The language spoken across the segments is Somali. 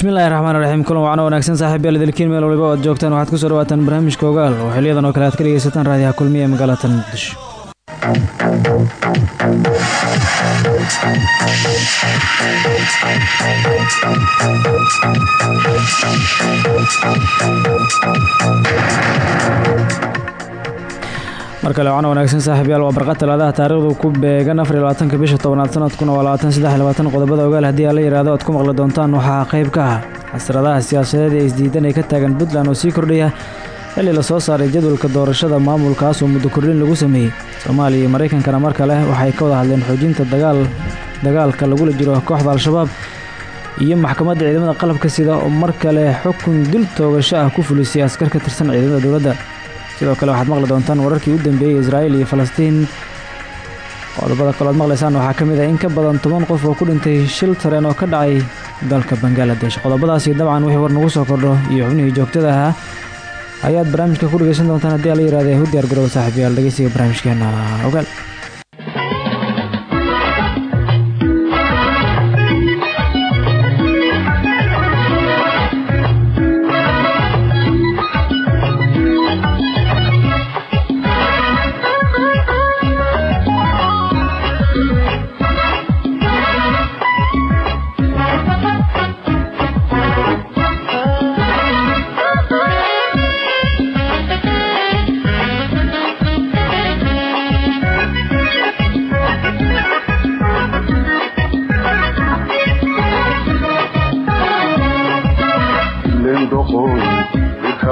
bismillahi raxmaan raxiim kulan wacno wanaagsan saaxiib yaal idilkiin meel waliba o ad joogtaan waxaad ku soo dhawaataan barnaamijka ogaal oo xiliyadan oo kale aad ka dhegeysataan raadiyaha kulmiya ee magaalada muqdisho mar kale wacno wanaagsan saaxiibyaal waa barqa talaadaha taarikhdu ku beegan afar iyo labaatanka bisha tobanaad sanadkuna waa labaatan saddex iyo labaatan qodobada ogaal. Haddii aan la yidhaahdo aad ku maqli doontaan waxaa qayb ka ah xasradaha siyaasadeed ee isdiidan ay ka taagan puntland oo sii kordhaya xilli la soo saaray jadwalka doorashada maamulkaas oo muddo kordhin lagu sameeyey. Soomaaliya iyo maraykankana mar kale waxay ka wada hadleen xoojinta dagaal dagaalka lagula jiro kooxda al-shabaab iyo maxkamadda ciidamada qalabka sida oo mar kale xukun dil toogasho ah ku fulisay askar ka tirsan ciidamada dowladda sidoo kale waxaad maqli doontaan wararkii u dambeeyey israa'iil iyo falastiin. Qodobada kalood maqlaysaan waxaa ka mid ah in ka badan toban qof oo ku dhintay shil tareen oo ka dhacay dalka bangaladesh qodobadaasi dabcan wixii war nagu soo kordho iyo xubnihii joogtada ahaa ayaad barnaamijka ku dhegeysan doontaan haddii ala yihahda hu diyaar garow saaxiibayaal dhegeysiga barnaamijkeena. Ogaal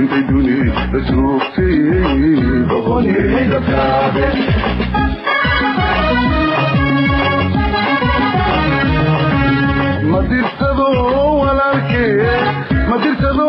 intay duni la joogtay madirsado walaalkee madirsado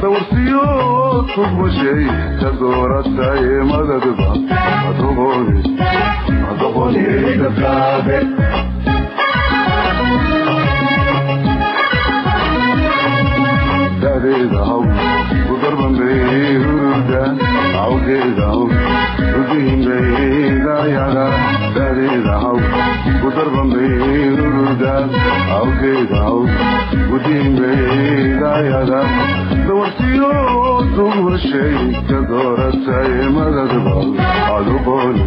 sawirsiyo tugmashay jagooratay madadba sawirtiyoodu washay ka dooratay madadba aduqoone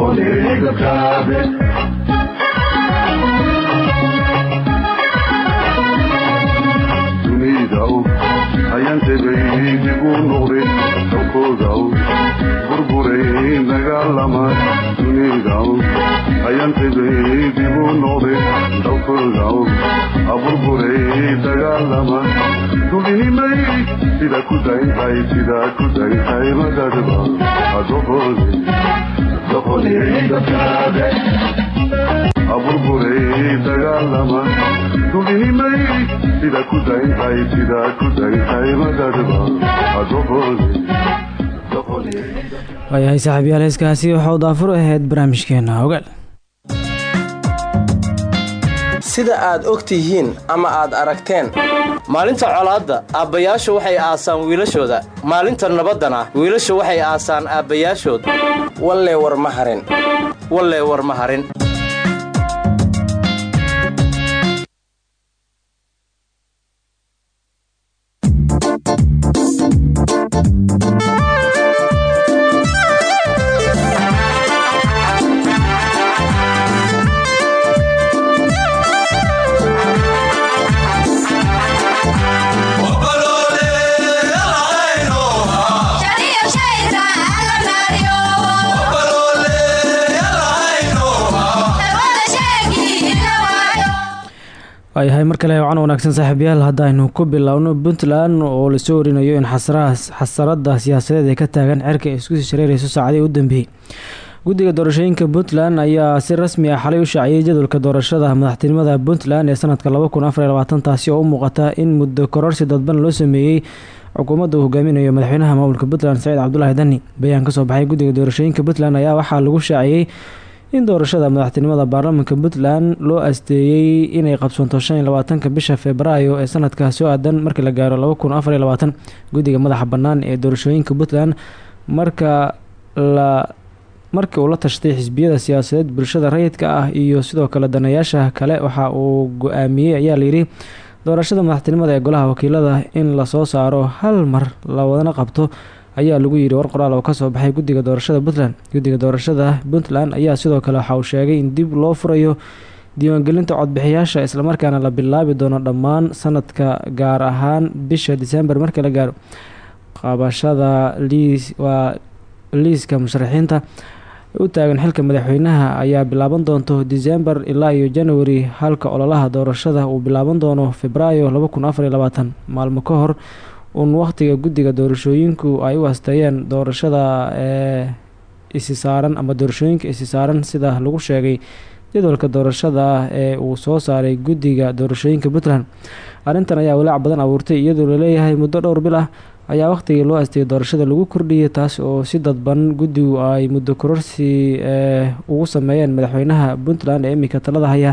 kaabe dunidaw hayantebay dib u noqday dalkoodaw burburay dagaalama dunidaw hayantebay dib u noqday dalkoodaw aburburay dagaalama dulinimay sida ku dayntahay sidaa ku dayntahay madadba doqoneegakaabe aburburay dagaalama dulinimay sida ku daafur ahayd barnaamijkeena ogaal sida aad og tihiin ama aad aragteen. Maalinta colaadda aabbayaashu waxay aasaan wiilashooda. Maalinta nabaddana wiilashu waxay aasaan aabbayaashood wallee war ma harin. Wallee war ma harin waayahay mar kale wacan wanaagsan saaxiibyaal haddaynu ku bilowno puntland oo la soo warinayo in xasarada siyaasadeed ee ka taagan cerka isku sii shareereyso saacadii u dambeeyey guddiga doorashooyinka puntland ayaa si rasmi ah xalay u shaaciyey jadwalka doorashada madaxtinimada puntland ee sanadka taasi oo u muuqata in muddo kororsi dadban loo sameeyey xukuumadda uu hogaaminayo madaxweynaha maamulka puntland saciid cabdulaahi dani bayaan ka soo baxay guddiga doorashooyinka puntland ayaa waxaa lagu shaaciyey in doorashada madaxtinimada baarlamaanka puntland loo asteeyey inay qabsoonto ka bisha febraayo ee sanadka soo aadan markii la gaaro guddiga madaxa bannaan ee doorashooyinka puntland. Marka la markii uu la tashtay xisbiyada siyaasadeed bulshada rayidka ah iyo sidoo kale danayaasha kale waxa uu go'aamiyey ayaa layidhi doorashada madaxtinimada ee golaha wakiilada in la soo saaro hal mar la wadana qabto ayaa lagu yidhi war qoraal oo ka soo baxay guddiga doorashada puntland. Guddiga doorashada puntland ayaa sidoo kale waxa uu sheegay in dib loo furayo diiwaangelinta codbixiyaasha islamarkaana la bilaabi doono dhammaan sanadka gaar ahaan bisha disembar markii la gaaro. Qabashada waa liiska musharaxiinta u taagan xilka madaxweynaha ayaa bilaaban doonto disembar ilaa iyo january halka ololaha doorashada uu bilaaban doono febraayo maalmo ka hor uun wakhtiga guddiga doorashooyinku ay u asteeyeen doorashada ee isi saaran ama doorashooyinka isi saaran sida lagu sheegay jadwalka doorashada ee uu soo saaray guddiga doorashooyinka puntland. Arrintan ayaa walaac badan abuurtay iyadoo la leeyahay muddo dhowr bil ah ayaa wakhtigii loo asteeyay doorashada lagu kordhiyay taas oo si dadban guddigu ay muddo kororsi ee ugu sameeyeen madaxweynaha puntland ee iminka talada haya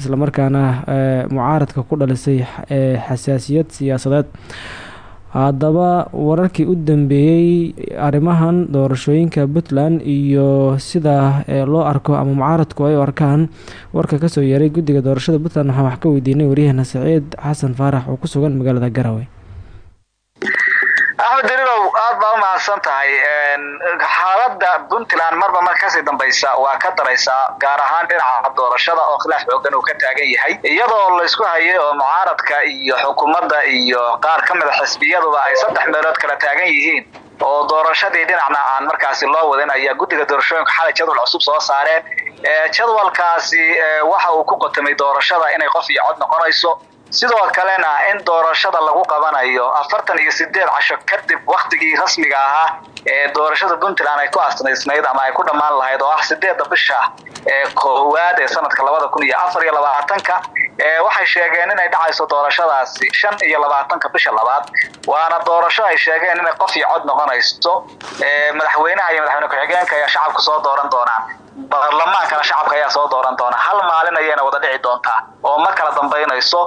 islamarkaana mucaaradka ku dhalisay xasaasiyad siyaasadeed haddaba wararkii u dambeeyey arrimahan doorashooyinka puntland iyo sida loo arko ama mucaaradku ay u arkaan warka ka soo yeeray guddiga doorashada puntland waxaan wax ka weydiinay waryaheena saciid xasan faarax oo ku sugan magaalada garowe axmed daliilow aad baa u mahadsan tahay. Xaaladda puntland marba mar ka sii dambaysa waa ka daraysaa gaar ahaan dhinaca doorashada oo khilaaf xoogan uu ka taagan yahay. Iyadoo laysku hayay oo mucaaradka iyo xukuumadda iyo qaar ka mida xisbiyaduba ay saddex meelood kala taagan yihiin oo doorashadii dhinacna aan markaasi loo wadin ayaa guddiga doorashooyinka xalay jadwal cusub soo saareen. Jadwalkaasi waxa uu ku qotamay doorashada inay qof iyo cod noqonayso sidoo kalena in doorashada lagu qabanayo afartan iyo sideed casho kadib waktigii rasmiga ahaa ee doorashada puntland ay ku asnaysnayd ama ay ku dhammaan lahayd oo ah sideedda bisha ee koowaad ee sanadka labada kun iyo afar iyo labaatanka waxay sheegeen inay dhacayso doorashadaasi shan iyo labaatanka bisha labaad. Waana doorasho ay sheegeen inay qof iyo cod noqonayso madaxweynaha iyo madaxweyne ku-xigeenka ayaa shacabku soo dooran doonaan. Baarlamaankana shacabka ayaa soo dooran doona hal maalin ayayna wada dhici doontaa oo ma kala dambaynayso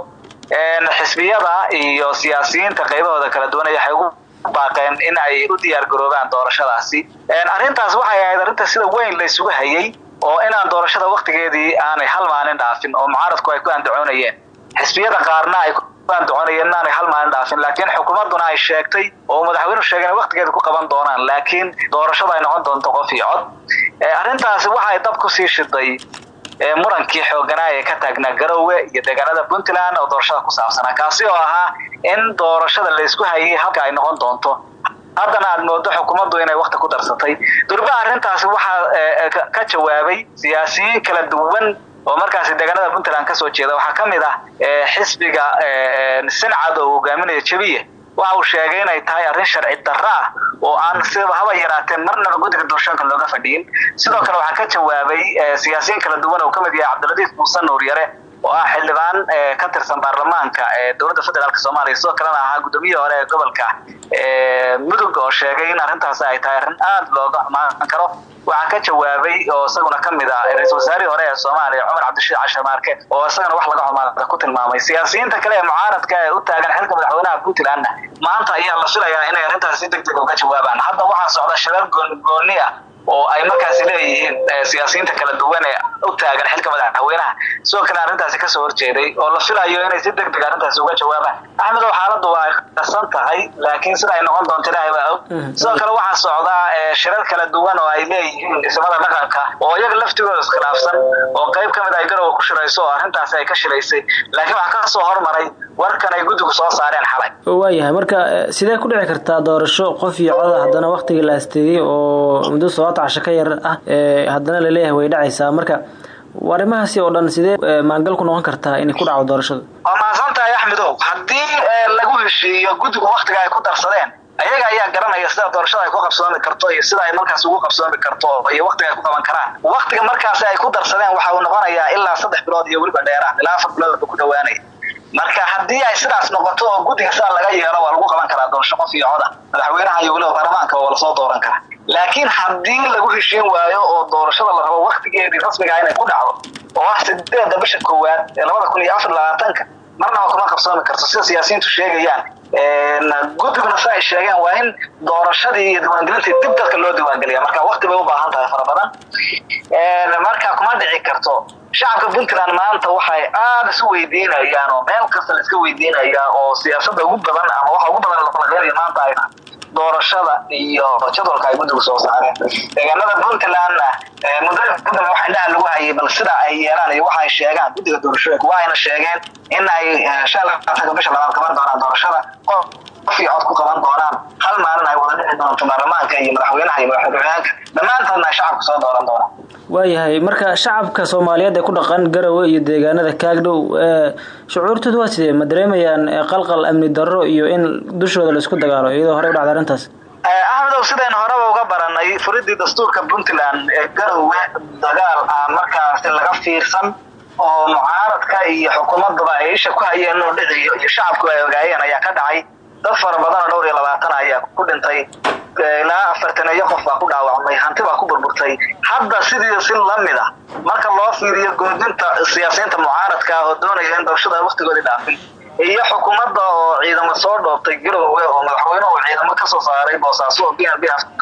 xisbiyada iyo siyaasiyiinta qaybahooda kala duwan waxay ugu baaqeen in ay u diyaar garoobaan doorashadaasi. Arrintaas waxay ahayd arrinta sida weyn la isugu hayay oo inaan doorashada waktigeedii aanay hal maalin dhaafin oo mucaaradku ay ku andacoonayeen. Xisbiyada qaarna ay ku andacoonayeen inaanay hal maalin dhaafin laakiin xukuumadduna ay sheegtay oo madaxweynuhu sheegay inay waktigeeda ku qaban doonaan laakiin doorashada ay noqon doonto qof iyo cod. Arrintaasi waxay dab ku sii shiday murankii xooganaa ee ka taagnaa garowe iyo deegaanada puntland oo doorashada ku saabsanaa kaasi oo ahaa in doorashada laysku hayay halka ay noqon doonto. Haddana aad moodo xukuumaddu inay wakti ku darsatay. Durba arrintaasi waxaa ka jawaabay siyaasiyiin kala duwan oo markaasi deegaanada puntland ka soo jeeda. Waxaa ka mid ah xisbiga sincad oo hogaaminaya jabiye waxa uu sheegay inay tahay arrin sharci darro ah oo aan sidaba haba yaraatee marnaba guddiga doorashooyinka looga fadhiyin sidoo kale waxaa ka jawaabay siyaasiyiin kala duwan oo ka mid yahay cabdiladiif muuse nuur yare oo ah xildhibaan ka tirsan baarlamaanka ee dowladda federaalk soomaaliya. Sidoo kalena ahaa gudoomiyihii hore ee gobolka mudug oo sheegay in arrintaasi ay tahay arrin aada looga xumaan karo. Waxaa ka jawaabay oo isaguna ka mid ah ra'isul wasaarihii hore ee soomaaliya cumar cabdishiid cashar maarke oo isagana wax laga xumaada ku tilmaamay. Siyaasiyiinta kale ee mucaaradka ee u taagan xilka madaxweynaha puntlandna maanta ayaa la filayaa inay arrintaas si deg uga jawaabaan. Hadda waxaa socda sharar gooni ah oo ay markaasi leeyihiin siyaasiyiinta kala duwan ee u taagan xilka madaxweynaha sidoo kale arrintaasi ka soo horjeeday oo la filayo inay si deg deg arrintaasi uga jawaabaan. Axmedow xaaladdu waa qarsan tahay laakiin sida ay noqon doonto ilaahay baa og. Sidoo kale waxaa socdaa shirar kala duwan oo ay leeyihiin dhismada dhaqanka oo iyaga laftigooda iskhilaafsan oo qayb ka mid ay garowa ku shirayso oo arrintaasi ay ka shilaysay. Laakiin waxaa ka soo hormaray warkan ay guddigu soo saareen xalay. Waayahay marka sidee ku dhici kartaa doorasho qof iyo coda haddana waktigii la asteeyey oo muddo casho ka yar ah haddana la leeyahay way dhacaysaa. Marka arrimahaasi oo dhan sidee maangal ku noqon kartaa inay ku dhacdo doorashada? Waa mahadsan axmedow haddii lagu heshiiyo guddigu waktiga ay ku darsadeen ayaga ayaa garanaya sida doorashada ay ku qabsoomi karto iyo sida ay markaas ugu qabsoomi karto iyo waktiga ay ku qaban karaan. Waktiga markaasi ay ku darsadeen waxa uu noqonayaa ilaa saddex bilood iyo weliba dheeraad ilaa afar bilood ku dhawaanaya marka haddii ay sidaas noqoto oo guddiga sidaa laga yeelo waa lagu qaban karaa doorasho qof iyo coda. Madaxweynaha iyo weliba baarlamaanka waa la soo dooran karaa laakiin haddii lagu heshiin waayo oo doorashada la rabo waktigeedii rasmigaa inay ku dhacdo oo ah sideeda bisha koowaad ee labada kun iyo afar labaatanka marnaba kuma qabsoomi karto. Sida siyaasiyiintu sheegayaan guddiguna si ay sheegeen waa in doorashadii iyo diiwaangelintii dib dadka loo diiwaangeliya marka wakti bay u baahan tahay fara badan. Marka kuma dhici karto shacabka puntland maanta waxay aada isu weydiinayaan oo meel kasta la iska weydiinayaa oo siyaasadda ugu badan ama waxa ugu badan laqalaqeynaya maanta ay doorashada iyo jadwalka ay guddigu soo saareen. Deegaanada puntlandna muddada puntland waxa indhaha lagu hayay bal sida ay yeelaan iyo waxa ay sheegaan guddiga doorashooyinka waa ayna sheegeen in ay shan labaatanka bisha labaad qaban doonaan doorashada. Qof cod ku qaban doonaan hal maalin ay wada dhici doonto baarlamaanka iyo madaxweynaha iyo madaxweynaanka dhammaantoodna ay soo dooran doonaan. Waayahay marka shacabka soomaaliyeed ee ku dhaqan garowe iyo deegaanada kaagdhow shucuurtooda waa sidee? Ma dareemayaan qalqal amni darro iyo in dushooda la isku dagaalo iyadoo horey u dhacda arrintaas? Axmedow sidaynu horeba uga baranay furidii dastuurka puntland ee garowe dagaal aan markaasi laga fiirsan oo mucaaradka iyo xukuumaddaba ay isha ku hayeen inuu dhiciyo iyo shacabku ay ogaayeen ayaa ka dhacay dad fara badan oo dhowr iyo labaatan ayaa ku dhintay ilaa afartaneeyo qof baa ku dhaawacmay hanti baa ku burburtay. Hadda sidii si la mid ah marka loo fiiriyo goodinta siyaasiyiinta mucaaradka oo doonaya in doorashada waktigoodii dhaafin iyo xukuumadda oo ciidamo soo dhoobtay garowe oo madaxweynuhu ciidamo ka soo saaray boosaaso oo b n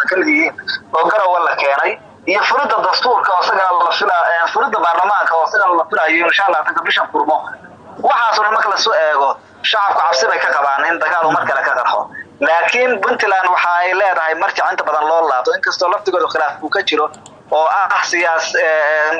ka mid yihiin oo garowe la keenay iyo furidda dastuurka oo isagana la fila furidda baarlamaanka oo isagana la filayo insha allah tanka bishan furmo waxaasoo dhan marka lasu eego shacabku cabsi bay ka qabaan in dagaal mar kale ka qarxo. Laakiin puntland waxa ay leedahay marjac inta badan loo laabto inkastoo laftigooda khilaaf uu ka jiro oo ah siyaas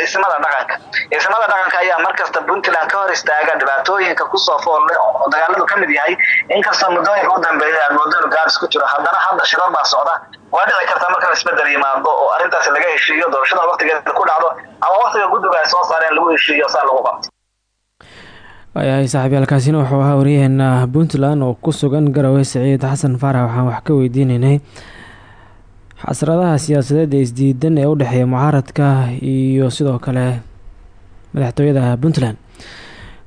ismada dhaqanka. Ismada dhaqanka ayaa markasta puntland ka hor istaaga dhibaatooyinka ku soo foolle oo dagaaladu ka mid yahay inkastoo muddooyinka u dambeeya aad moodanu gaabis ku jiro haddana hadda shirar baa socda waa dhici karta marka isbeddel yimaado oo arrintaasi laga heshiiyo doorashada waktigeeda ku dhacdo ama waktiga guddiga soo saareen lagu heshiiyo saa lagu qabto waayahay saaxiibyaalkaasina wuxuu ahaa waryaheena puntland oo ku sugan garowe siciid xasan faarax waxaan wax ka weydiineynay xasradaha siyaasadeed ee isdiidan ee u dhexeeya mucaaradka iyo sidoo kale madaxtooyada puntland.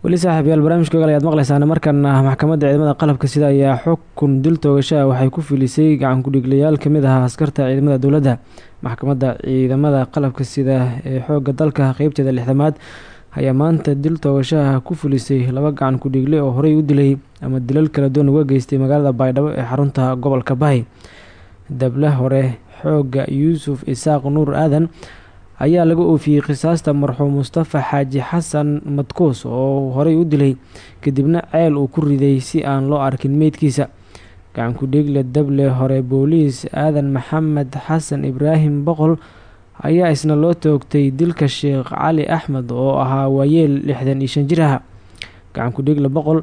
Weli saaxiibyaal barnaamijka ogaal ayaad maqleysaan markana maxkamadda ciidamada qalabka sida ayaa xukun dil toogasha waxay ku filisay gacan ku-dhiiglayaal ka mid ahaa askarta ciidamada dowladda. Maxkamadda ciidamada qalabka sida ee xooga dalka qeybteeda lixdamaad ayaa maanta dil toogashaha ku fulisay laba gacan ku-dhiigle oo horey u dilay ama dilal kala duwan uga geystay magaalada baydhabo ee xarunta gobolka bahay dable hore xooga yuusuf isaaq nuur aadan ayaa laga oofiyey qisaasta marxuum mustafa xaaji xasan madkuus oo horey u dilay kadibna ceel uu ku riday si aan loo arkin meydkiisa. Gacan ku-dhiigle dable hore booliis aadan maxamed xasan ibraahim boqol ayaa isna loo toogtay dilka sheekh cali axmed oo ahaa waayeel lixdan iyo shan jir ah gacan ku-dhiigle boqol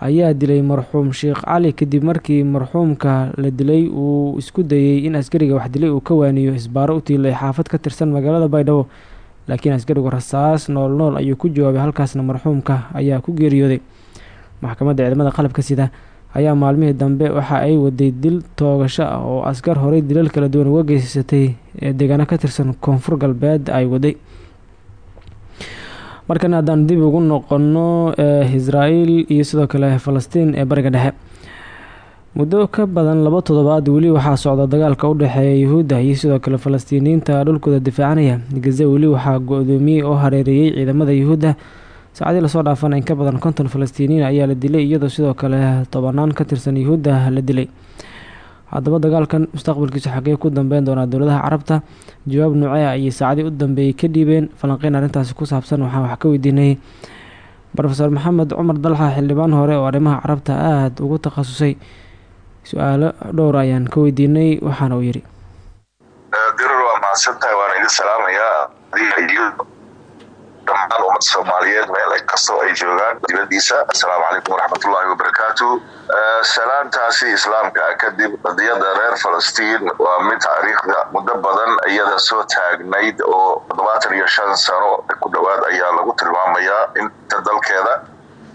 ayaa dilay marxuum sheekh cali kadib markii marxuumka la dilay uu isku dayey in askariga wax dilay uu ka waaniyo isbaaro u tiilay xaafad ka tirsan magaalada baydhabo. Laakiin askarigu rasaas nool nool ayuu ku jawaabay halkaasna marxuumka ayaa ku geeriyooday. Maxkamadda ciidamada qalabka sida ayaa maalmihii dambe waxa ay waday dil toogasho ah oo askar horey dilal kala duwan uga geysatay ee deegaano ka tirsan koonfur galbeed ay waday. Markan haddaan dib ugu noqono israel iyo sidoo kale falastiin ee bariga dhexe. Muddo ka badan laba toddobaad weli waxaa socda dagaalka u dhexeeya yuhuudda iyo sidoo kale falastiiniyiinta dhulkooda difaacanaya. Gaza weli waxaa go-doomiyey oo hareereeyey ciidamada yuhuudda saacadii la soo dhaafana in ka badan konton falastiiniyiin ayaa la dilay iyadoo sidoo kale tobanaan ka tirsan yuhuudda la dilay. Haddaba dagaalkan mustaqbalkiisu xagee ku dambeyn doonaa dowladaha carabta jawaab ah ayay saacadii u dambeeyey ka dhiibeen falanqeyn arrintaasi ku saabsan waxaan wax ka weydiinay. Rofeor maxamed cumar dalxa xildhibaan hore oo arrimaha carabta aada ugu takhasusay su'aalo dhowr ayaan ka weydiinay waxaana uu yidhi dirar waa mahadsantahay waana idin salaamayaa dhammaan ummad soomaaliyeed meel kastoo ay joogaan dibadiisa assalaamu calaykum waraxmatullaahi wabarakaatu salaantaasi islaamka kadib qadiyada reer falastiin waa mid taariikhda muddo badan iyada soo taagnayd oo toddobaatan iyo shan sano ku dhowaad ayaa lagu tilmaamayaa inta dalkeeda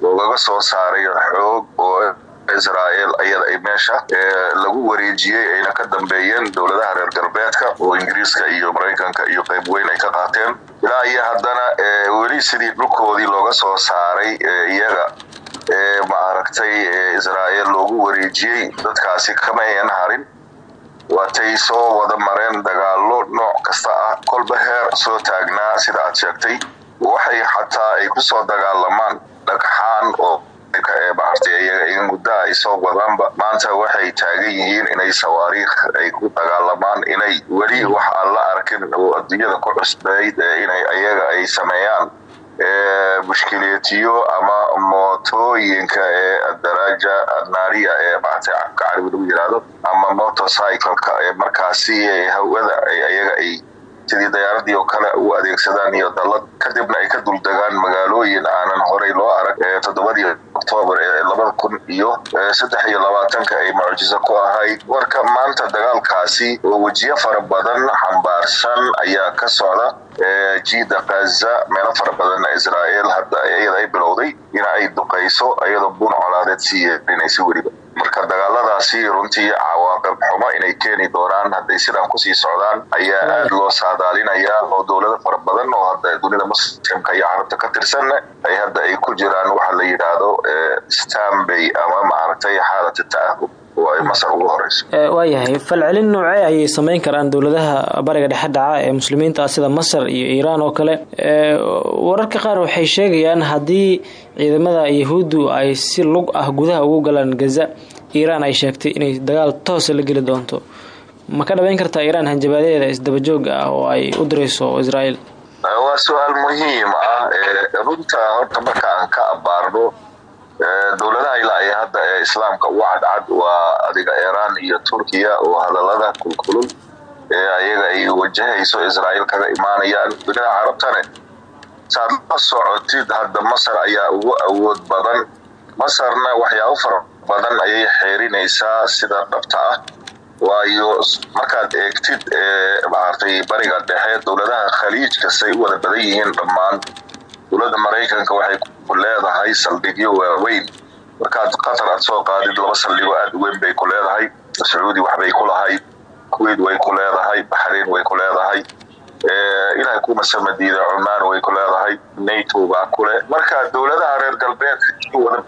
loogaga soo saaray xoog oo israel ayada ay meesha lagu wareejiyey ayna ka dambeeyeen dowladaha reer galbeedka oo ingiriiska iyo maraykanka iyo qayb weyn ay ka qaateen ilaa iyo haddana weli sidii dhulkoodii looga soo saaray iyaga ma aragtay israel loogu wareejiyey dadkaasi kama ayan harin. Waatay soo wada mareen dagaalo nooc kasta ah kolba heer soo taagnaa sida aad sheegtay. Waxay xataa ay ku soo dagaalamaan dhagxaan oo muddo ay wadaanba maanta waxay taagan yihiin inay sawaariikh ay ku dagaalamaan inay weli wax aan la arkin oo adduunyada ku cusbayd inay ayaga ay sameeyaan mushkiliyatiyo ama mootooyinka ee daraaja naariya ee maaragtay afka carabi lagu ama motorcycleka ee markaasi hawada ayaga ay sidii dayaaradii oo kale u adeegsadaan iyo dallad. Kadibna ay ka duldegaan magaalooyin aanan horey loo arag toddobadii oktoobar ee labada kun iyo saddex iyo labaatanka ay mucjiso ku ahayd marka maanta dagaalkaasi oo wejiyo fara badan xambaarsan ayaa ka socda jiida kaza meelo fara badanna israel hadda iyada ay bilowday in ay duqayso iyadoo buun colaadeed sii yeelinaysa weliba. Marka dagaaladaasi runtii cawaaqib xumo inay keeni doonaan hadday sidaan ku sii socdaan ayaa aada loo saadaalinayaa oo dowlado fara badan oo hadda dunida muslimka iyo carabta ka tirsanne ay hadda ay ku jiraan waxa la yidhaahdo stambay ama maaragtay xaalata ta'ahub oo ay masar ugu horeyso waayahay falcelin noocee ayay sameyn karaan dowladaha bariga dhexe dhaca ee muslimiinta ah sida masar iyo iiraan oo kale. Wararka qaar waxay sheegayaan haddii ciidamada yahuuddu ay si lug ah gudaha ugu galaan gaza iiraan ay sheegtay inay dagaal toosa la geli doonto. Ma ka dhabeyn kartaa iiraan hanjabaadeeda isdabajooga ah oo ay u dirayso israel waa su'aal muhiim ah runta horta marka aan ka abaarno dowladaha ilaa ee hadda ee islaamka ugu cadcad waa adiga iiraan iyo turkiya oo hadalada kulkulul ee ayaga ay wajahayso israa'iil kaga imaanayaan. Dunida carabtane saad la socotid hadda masar ayaa ugu awood badan. Masarna waxyaabo fara badan ayay xeerinaysaa sida dhabta ah. Waayo markaad eegtid maartay bariga dhexe dowladaha khaliijka say u wada badan yihiin dhammaan dowladda maraykanka waxay ku leedahay saldhigyo waaweyn. Markaad qatar aad soo qaadid laba saldhigo aada weyn bay ku leedahay. Sacuudi waxbay ku lahayd kuwait way ku leedahay baxrain way ku leedahay ilahay ku masamadiida cumaan way ku leedahay nato baa kule marka dowladaha reer galbeedka wada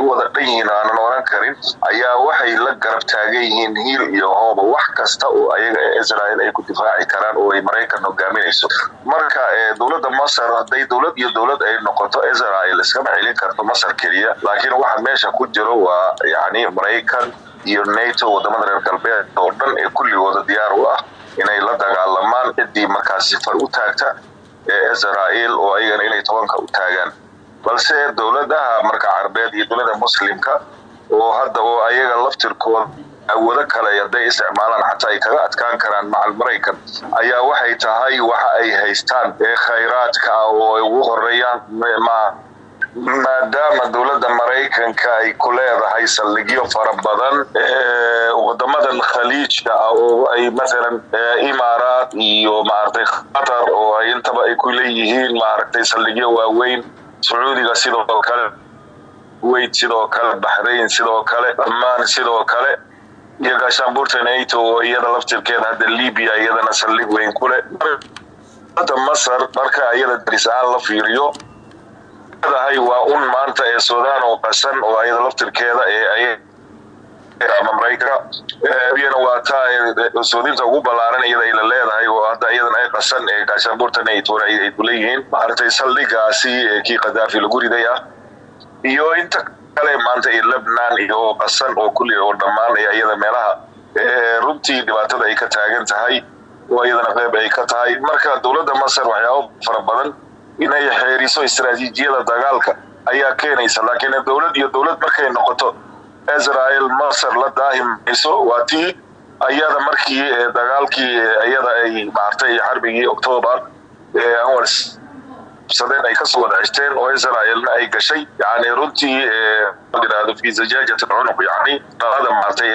u wada dhan yihiin aanan oran karin ayaa waxay la garab taagan yihiin hiil iyo hooba wax kasta oo ayaga ee israel ay ku difaaci karaan oo ay maraykan hogaaminayso marka dowladda masar hadday dowlad iyo dowlad ay noqoto israel iskama celin karto masar keliya laakiin waxa meesha ku jiro waa yani maraykan iyo nato waddamada reer galbeed oo dhan ee kulligooda diyaar u ah inay la dagaalamaan ciddii markaasi far u taagta ee israel oo ayagana inay tobanka u taagaan balse dowladaha marka carbeed iyo dowladda muslimka oo hadda oo ayaga laftirkooda awoodo kale hadday isticmaalaan xataa ay kaga adkaan karaan macal maraykan ayaa waxay tahay waxa ay haystaan ee khayraadka ah oo ay ugu horeeyaan maadaama dowladda maraykanka ay ku leedahay saldhigyo fara badan wadamadan khaliijka ah oo ay maalan imaaraat iyo maaragtay qatar oo ay intaba ay ku leeyihiin maaragtay saldhigyo waaweyn sacuudiga sidoo kale kuwait sidoo kale baxrain sidoo kale dhammaan sidoo kale iyo gaashaanbuurta nato oo iyada laftirkeeda hadda libya iyadana saldhig weyn ku leh. Hadda masar marka iyada daris-aan la fiiriyo dahay waa un maanta ee sudan oo qasan oo ayada laftirkeeda ee ama maraykanka iyana waa taa soodinta ugu ballaaran iyada ayla leedahay oo hadda iyadan ay qasan ee gaashaanbuurta natona ay kuleeyihiin maaragtay saldhigaasi kii kadaafi lagu riday ah. Iyo inta kale maanta ee lebnan iyo qasan oo kulli oo dhammaan iyada meelaha runtii dhibaatada ay ka taagan tahay oo iyadana qeyb ay ka tahay. Marka dowladda masar waxyaabo fara badan inay xeeriso istaraatiijiyada dagaalka ayaa keenaysa laakiin dowlad iyo dowlad markay noqoto israel masar la daahimayso waa tii ayada markii dagaalkii iyada ay maartay xarbigii octoobar anwar sadeen ay ka soo wada ceshteen oo israelna ay gashay. Yani runtii yiraahdo fi zajaajat cunuq yani dhalada maartay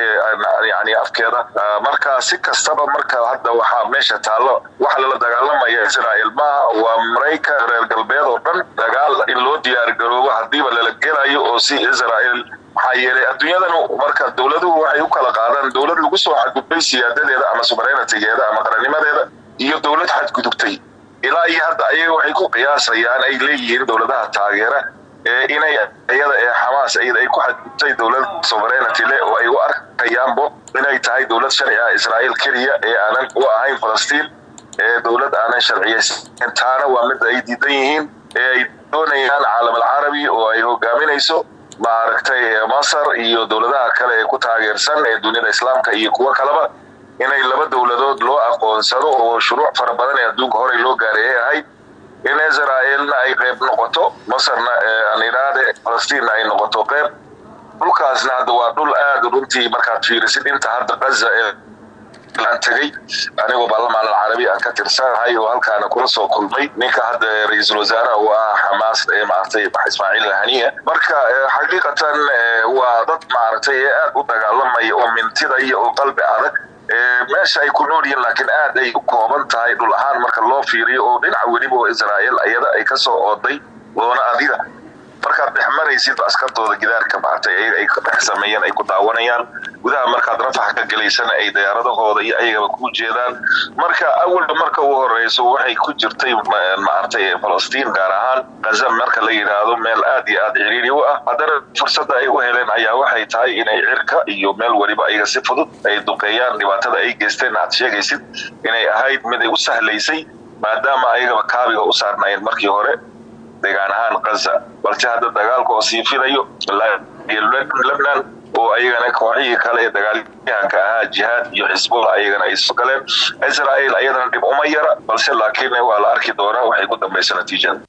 yani afkeeda. Marka si kastaba marka hadda waxaa meesha taallo waxa lala dagaalamaya israel maaha waa maraykan reer galbeed oo dhan dagaal in loo diyaar garoobo hadiiba lala gelayo oo si israel maxaa adduunyadan marka dowladuhu waxay u kala qaadaan dowlad lagu soo xadgudbay siyaadadeeda ama subarenatigeeda ama qarannimadeeda iyo dowlad xadgudubtay ilaa iyo hadda ayaga waxay ku qiyaasayaan ay leeyihiin dowladaha taageera ee inay iyada ee xamaas ay ku xadgudtay dowlad sovereignty leh oo ay u arkayaanbo inay tahay dowlad sharci ah israa'iil keliya ee aanan u ahayn falastiin ee dowlad aanan sharciyaysan taana waa mid ay diidan yihiin ee ay doonayaan caalam alcarabi oo ay hogaaminayso maaragtay masar iyo dowladaha kale ee ku taageersan ee duniyada islaamka iyo kuwo kaleba inay laba dowladood loo aqoonsado oo shuruuc fara badan ee adduunka horey loo gaaray ay ahayd in israa'iilna ay qayb noqoto masarna aan iraade falastiinna ay noqoto qayb. Dhulkaasna hadda waa dhul aada runtii markaad fiirisid inta hadda gaza ee aan tegey anigoo baarlamaan alcarabi aan ka tirsanahay oo halkaana kula soo kulmay ninka hadda ra'iisul wasaaraha uu ah xamaas ee maaragtay ismaaciil haniya marka xaqiiqatan waa dad maaragtay ee aada u dagaalamaya oo mintidaya oo qalbi adag meesha ay ku nool yihiin laakiin aad ay u kooban tahay dhul ahaan marka loo fiiriyo oo dhinaca weliba oo israa'iil ayada ay ka soo ooday oona adiga markaad dhex maraysid askartooda gidaarka maartay ay ka dhex sameeyeen ay ku daawanayaan. Gudaha markaad rafax ka gelaysana ay diyaaradahooda iyo ayagaba ku jeedaan. Marka awalba marka ugu horeyso waxay ku jirtay maartay falastiin gaar ahaan gaza marka la yidhaahdo meel aad iyo aad ciriiri u ah. Haddana fursadda ay u heleen ayaa waxay tahay inay cirka iyo meel weliba ayaga si fudud ay duqeeyaan. Dhibaatada ay geysteen aad sheegaysid inay ahayd mid ay u sahlaysay maadaama ayagaba kaabiga u saarnaayeen markii hore deegaan ahaan balse hadda dagaalka sii fidayo lebnan oo ayagana kooxihii kale ee dagaalyahanka ahaa jihaad iyo xisbullah ayagana ay soo galeen. Israa'iil ayadana dhib uma yara balse laakiin waa la arki doonaa waxay ku dambaysa natiijada.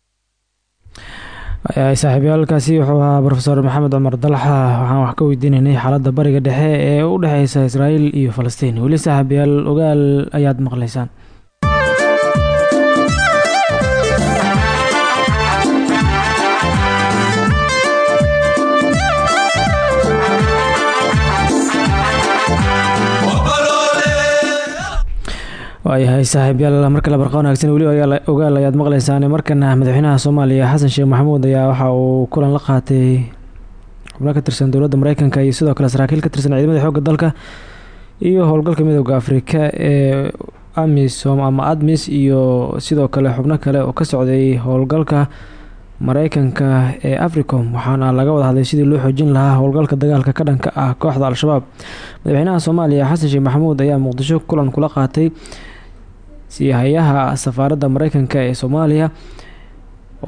Saaxiibyaalkaasi wuxuu ahaa rofeor maxamed cumar dalxa. Waxaan wax ka weydiinaynay xaaladda bariga dhexe ee u dhexeysa israa'iil iyo falastiin. Weli saaxiibayaal ogaal ayaad maqlaysaan waayahay saaxiibyaal markale barqa wanaagsan weli ogaal ayaad maqleysaan markana madaxweynaha soomaaliya xasan sheekh maxamuud ayaa waxa uu kulan la qaatay xubno ka tirsan dowladda mareykanka iyo sidoo kale saraakiil ka tirsan ciidamada xoogga dalka iyo howlgalka midooda afrika ee amisom ama admis iyo sidoo kale xubno kale oo ka socday howlgalka mareykanka ee africom. Waxaana laga wada hadlay sidii loo xoojin lahaa howlgalka dagaalka ka dhanka ah kooxda al-shabaab. Madaxweynaha soomaaliya xasan sheekh maxamuud ayaa muqdisho kulan kula qaatay siihayaha safaaradda mareykanka ee soomaaliya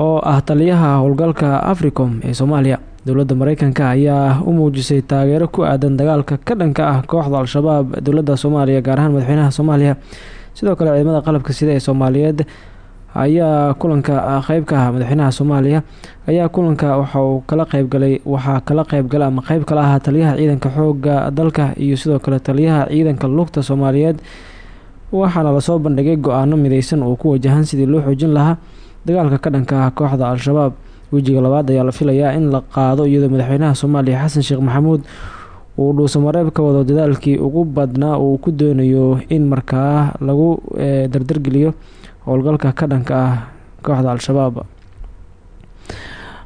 oo ah taliyaha howlgalka africom ee soomaaliya. Dowladda mareykanka ayaa u muujisay taageero ku aadan dagaalka ka dhanka ah kooxda al-shabaab dowladda soomaaliya gaar ahaan madaxweynaha soomaaliya. Sidoo kale ciidamada qalabka sida ee soomaaliyeed ayaa kulanka qeyb ka ah madaxweynaha soomaaliya ayaa kulanka waxauu kala qeybgalay waxaa kala qeybgala ama qeyb kala ahaa taliyaha ciidanka xooga dalka iyo sidoo kale taliyaha ciidanka lugta soomaaliyeed waxaana la soo bandhigay go'aano mideysan oo ku wajahan sidii loo xoojin lahaa dagaalka ka dhanka ah kooxda al-shabaab. Wejiga labaad ayaa la filayaa in la qaado iyadoo madaxweynaha soomaaliya xasan sheekh maxamuud uu dhuusamareeb ka wado dadaalkii ugu badnaa uu ku doonayo in markaa lagu dardargeliyo howlgalka ka dhanka ah kooxda al-shabaab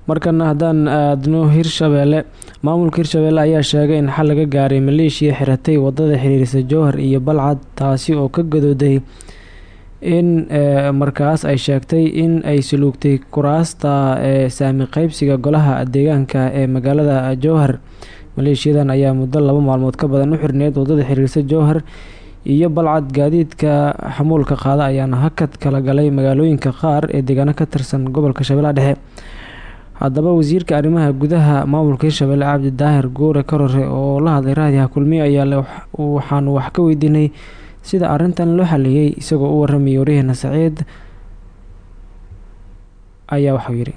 markana haddaan aadno hirshabeelle maamulka hirshabeelle ayaa sheegay in xal laga gaaray maleeshiya xiratay waddada xiriirisa jowhar iyo balcad taasi oo ka gadooday in markaas ay sheegtay in ay suluugtay kuraasta ee saami qeybsiga golaha deegaanka ee magaalada jowhar. Maleeshiyadan ayaa muddo laba maalmood ka badan u xirneyd waddada xiriirsa jowhar iyo balcad gaadiidka. Xamuulka qaada ayaana hakad kala galay magaalooyinka qaar ee deegaano ka tirsan gobolka shabeellaha dhexe haddaba wasiirka arrimaha gudaha maamulka hirshabelle cabdi daahir guure karore oo la hadlay raadiyaha kulmiye ayaa waxaanu wax ka weydiinay sida arrintan loo xaliyey isagoo u waramayay waryaheena saciid ayaa waxau yidhi.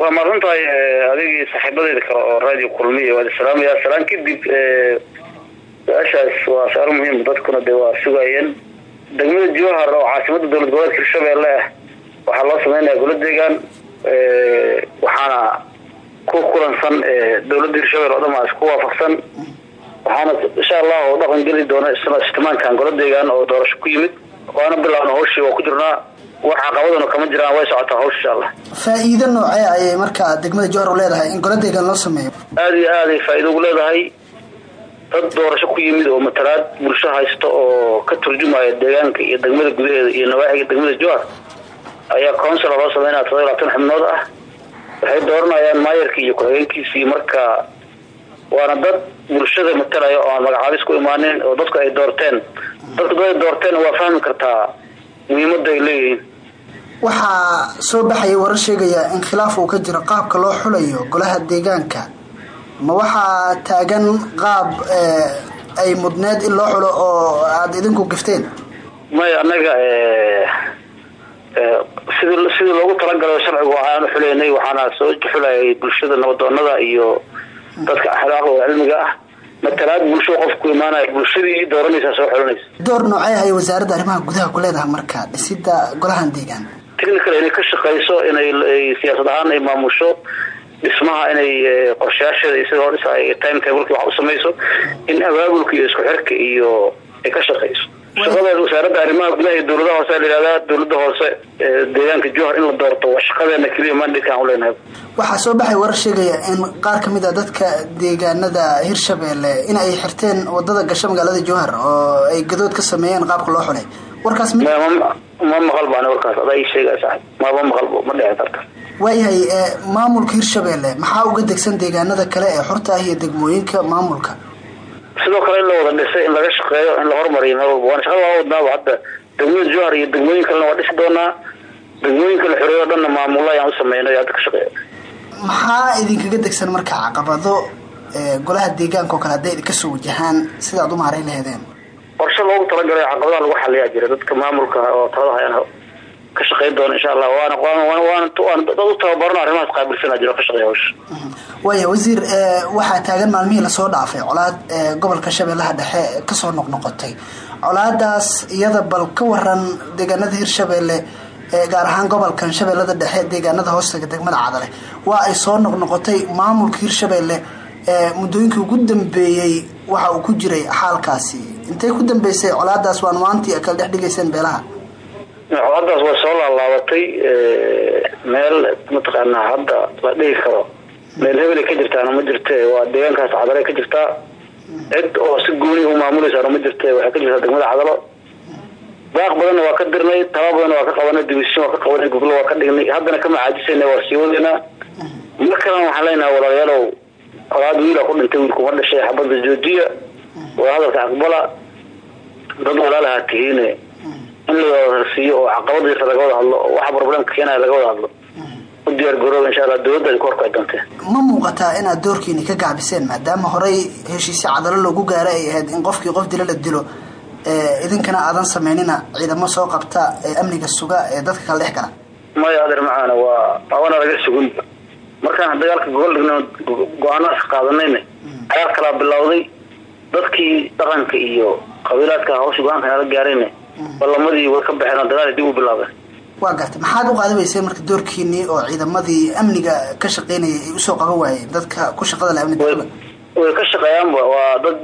Waa maadsantahay adigii saaxiibadeyda kale oo radio kulmiya waad islaamayaa salaan kadib su'aashaas waa su'aal muhiim dadkuna dee waa sugayeen degmada jowhar oo caasimada dowlad goboleedka hirshabelle ah waxaa loo sameynaya golo deegaan waxaana ku kulansan dowladda hirshabelle oo dhan aa isku waafaqsan. Waxaana insha allahu dhaqan geli doona istimaankan golo deegaan oo doorasho ku yimid. Waana bilaabna hawshii waa ku jirnaa wax caqabaduna kama jiraan way socotaa hawsha insha allah faa-iido noocee ayay markaa degmada jowhar u leedahay? In golo deegaan loo sameeyo. Aada iyo aaday faa-iido ugu leedahay. Dad doorasho ku yimid oo matalaad bulsho haysta oo ka turjumaya deegaanka iyo degmada gudaheeda iyo nawaaxiga degmada jowhar ayaa councila loo sameynaya todoba labaatan xubnood ah. Waxay dooranayaan maayarkii iyo ku-xigeenkiisii marka waana dad bulshada matalaya oo aan magacaabis ku imaaneyn oo dadku ay doorteen. Dadku dad ay doorteen waa fahmi kartaa muhiimada ay leeyihiin. Waxaa soo baxaya warar sheegaya in khilaaf uu ka jiro qaabka loo xulayo golaha deegaanka. Ma waxaa taagan qaab ay mudneed in loo xulo oo aada idinku gifteen? Maya annaga sidii sidii loogu talagalay sharcigu waxaan u xuleynay waxaana soo xulayay bulshada nabadoonada iyo dadka axlaaqda oo cilmiga ah. Matalaad bulsho qofku imaanaya bulshadii dooranaysaa soo xulanaysa door noocee ayay wasaaradda arrimaha gudaha ku leedahay marka? Dhisida golahan deegaan. Technical inay ka shaqeyso inay siyaasad ahaan ay maamusho dhismaha inay qorshayaasheeda iyo sida loo dhisaay time tableki wax u samayso in abaabulka iyo isku xirka iyo ay ka shaqeyso shaqadeeda wasaaradda arrimaha gudaha iyo dowladaha hoose a layihahdaa dowladda hoose deegaanka jowhar in la doorto waa shaqadeena keliya mandhikaan uleenahay waxaa soo baxay warar sheegaya in qaar ka mid a dadka deegaanada hirshabelle in ay xirteen waddada gasho magaalada jowhar oo ay gadood ka sameeyeen qaabka loo xulay. Warkaas ma maqal baan warkaas adaa ii sheegaya saaxib mama maqalbo ma dhicin karta. Waayahay maamulka hirshabelle maxaa uga degsan deegaanada kale ee xorta ah iyo degmooyinka maamulka sidoo kale in la wada dhisay in laga shaqeeyo in la hormariyo meel walba waana shaqada waa wadnaaba hadda. Degmada jowhar iyo degmooyin kalena waa dhisi doonaa degmooyinka la xoreeyo o dhanna maamulo ayaan u sameynay hadda ka shaqeeya maxaa idinkaga degsan marka caqabado golaha deegaanka oo kale hadday idinka soo wajahaan sidaad u maareyn laheedeen qorshe loogu talagalay caqabadaha lagu xaliyaa jira dadka maamulka oo talada hayaan ka shaqayn doona insha allah dad u tababarno arrimahaas qaabilsanaa jiro ka shaqeeya hawsha wasiir waxaa taagan maalmihii la soo dhaafay colaad gobolka shabeellaha dhexe ka soo noqnoqotay. Colaadaas iyada bal ka waran deegaanada hirshabeelle gaar ahaan gobolkan shabeellada dhexe deegaanada hoostaga degmada cadale waa ay soo noqnoqotay maamulka hirshabeelle muddooyinkii ugu dambeeyey waxa uu ku jiray xaalkaasi. Intay ku dambeysay colaadaas waan maantii kala dhex dhigayseen beelaha colaadaas waa soo laalaabatay meel mataqaanaa hadda la dhigi karo. Meel hebelay ka jirtaana ma jirte waa deegaankaas cadale ka jirtaa cid oo si gooni u maamulaysaana ma jirte waxay ka jirtaa degmada cadalo baaq badanna waa ka dirnay taba badanna waa ka qabanay dibishin waa ka qabanay goglo waa ka dhignay. Haddana kama caajisayna waa sii mar kalena waxaan leenahay walaalayaalow colaad wiila ku dhintay wiilkuma dhashay xabadda joojiya. Waa hadalka aqbala dad walaalaha tihiine in la warsiiyo oo caqabadiisa laga wada hadlo waxa problemka keenaya laga wada hadlo. U diyaar garooba insha allah dowladda ay ku horkay doonteen. Ma muuqataa inaad doorkiini ka gacbiseen maadaama horey heshiisyo cadalo loogu gaara ay ahayd in qofkii qof dila la dilo idinkana aadan sameynina ciidamo soo qabta ee amniga suga ee dadka kala dhex gala. Maya adeer macaana waa awana laga sugun. Markaan dagaalka gogol dhigno go'aanaas qaadanayna cagaar kalaa bilowday dadkii dhaqanka iyo qabiilaadka hawsha go'aanka nala gaarayna ballamadii way ka baxeen dagaal dib u bilaabeen waa gartay maxaad u qaadabayseen marka doorkiinii oo ciidamadii amniga ka shaqeynayay ay u soo qaban waayeen? Dadka ku shaqada le amni way ka shaqeeyaanba waa dad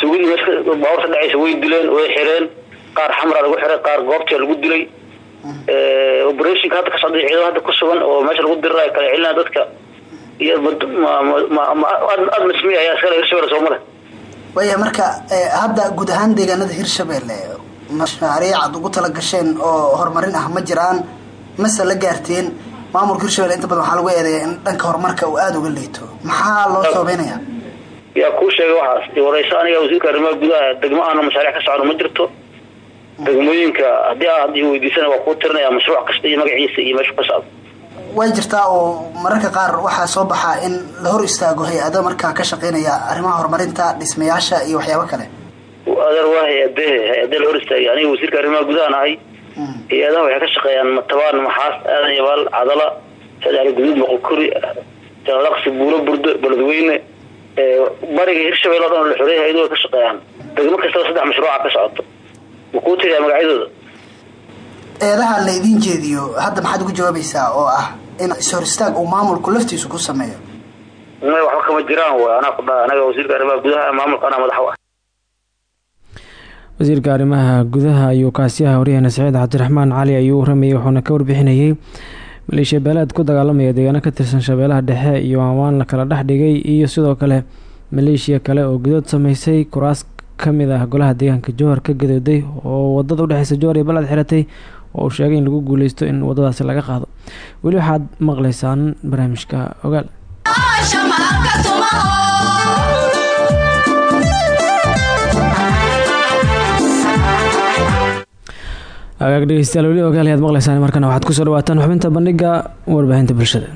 sugidii meesha baabuurta dhacaysa way dileen way xireen. Qaar xamraa lagu xiray qaar goobtia lagu dilay. Operationka hadda ka socday ciidamo hadda ku sugan oo meesha lagu dirira kala celinaa dadka. Iyo aad masmiya ayaa iskale hirshabelle soo male. Waaya marka hadda guud ahaan deegaanada hirshabelle mashaariic aad ugu tala gasheen oo horumarin ah ma jiraan mase la gaarteen maamulka hirshabelle inta badan waxaa lagu eedeeya in dhanka horumarka uu aada uga liito. Maxaa loo soobeynaya yaa kuu sheegay waxaas. Wareyso aniga wasiirka arrimaha gudaha degmo aana mashaariic ka socdo ma jirto. Degmooyinka haddii aad i weydiisana waa kuu tirinaya mashruuc kasta iyo magaciisa iyo meeshu ka socdo way jirtaa oo mararka qaar waxaa soo baxaa in la hor istaago hay'ado markaa ka shaqeynaya arrimaha horumarinta dhismayaasha iyo waxyaabo kale adeer waa hay'adee hay'adee la hor istaagay aniga wasiirka arrimaha gudahaan ahay hay'adaha waxay ka shaqeeyaan matabaan maxaas aadan yabaal cadala sadaali guduud moqolkuri jalaqsi buulo burdo beledweyne bariga hirshabelle o dhan la xoreey hay'adu way ka shaqeeyaan degmo kastaba saddex mashruuca ka socoto. Ma kuu tiriyaa magacyadooda. Eedaha la idiin jeediyo hadda maxaad uga jawaabaysaa oo ah in is-hor istaag uu maamulku laftiisu ku sameeyo? May waxba kama jiraan w anaa ku anaga wasiirka arrimaha gudaha maamulka anaa madax u ah wasiirka arrimaha gudaha ayuu kaasiyaha waryaheena saciid cabdiraxmaan cali ayuu waramayay wuxuuna ka warbixinayay maleeshiya beeleed ku dagaalamaya deegaano ka tirsan shabeellaha dhexe iyo ammaan la kala dhex dhigay iyo sidoo kale maleeshiya kale oo gudood sameysay kuraas ka mid ah golaha deegaanka jowhar ka gadooday oo waddada udhexeysa jowhar iyo baled xiratay oo uu sheegay in lagu guuleysto in wadadaasi laga qaado. Weli waxaad maqleysaan barnaamijka ogaal agaag dhegeystayaal weli ogaal ayaad maqleysaan markana waxaad ku soo dhawaataan xubinta bandhiga warbaahinta bulshada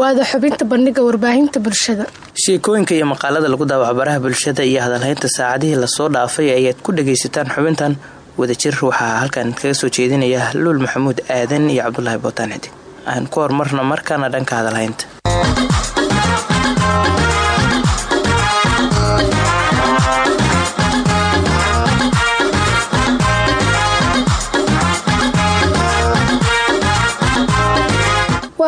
dhawaada xubinta bandhiga warbaahinta bulshada. Sheekooyinka iyo maqaalada lagu daawaco baraha bulshada iyo hadalhaynta saacadihii la soo dhaafay ayaad ku dhagaysataan xubintan. Wadajir waxaa halkan kaga soo jeedinaya luul maxamuud aadan iyo cabdulaahi bootaan xidig aan ku horumarna markaana dhanka hadalhaynta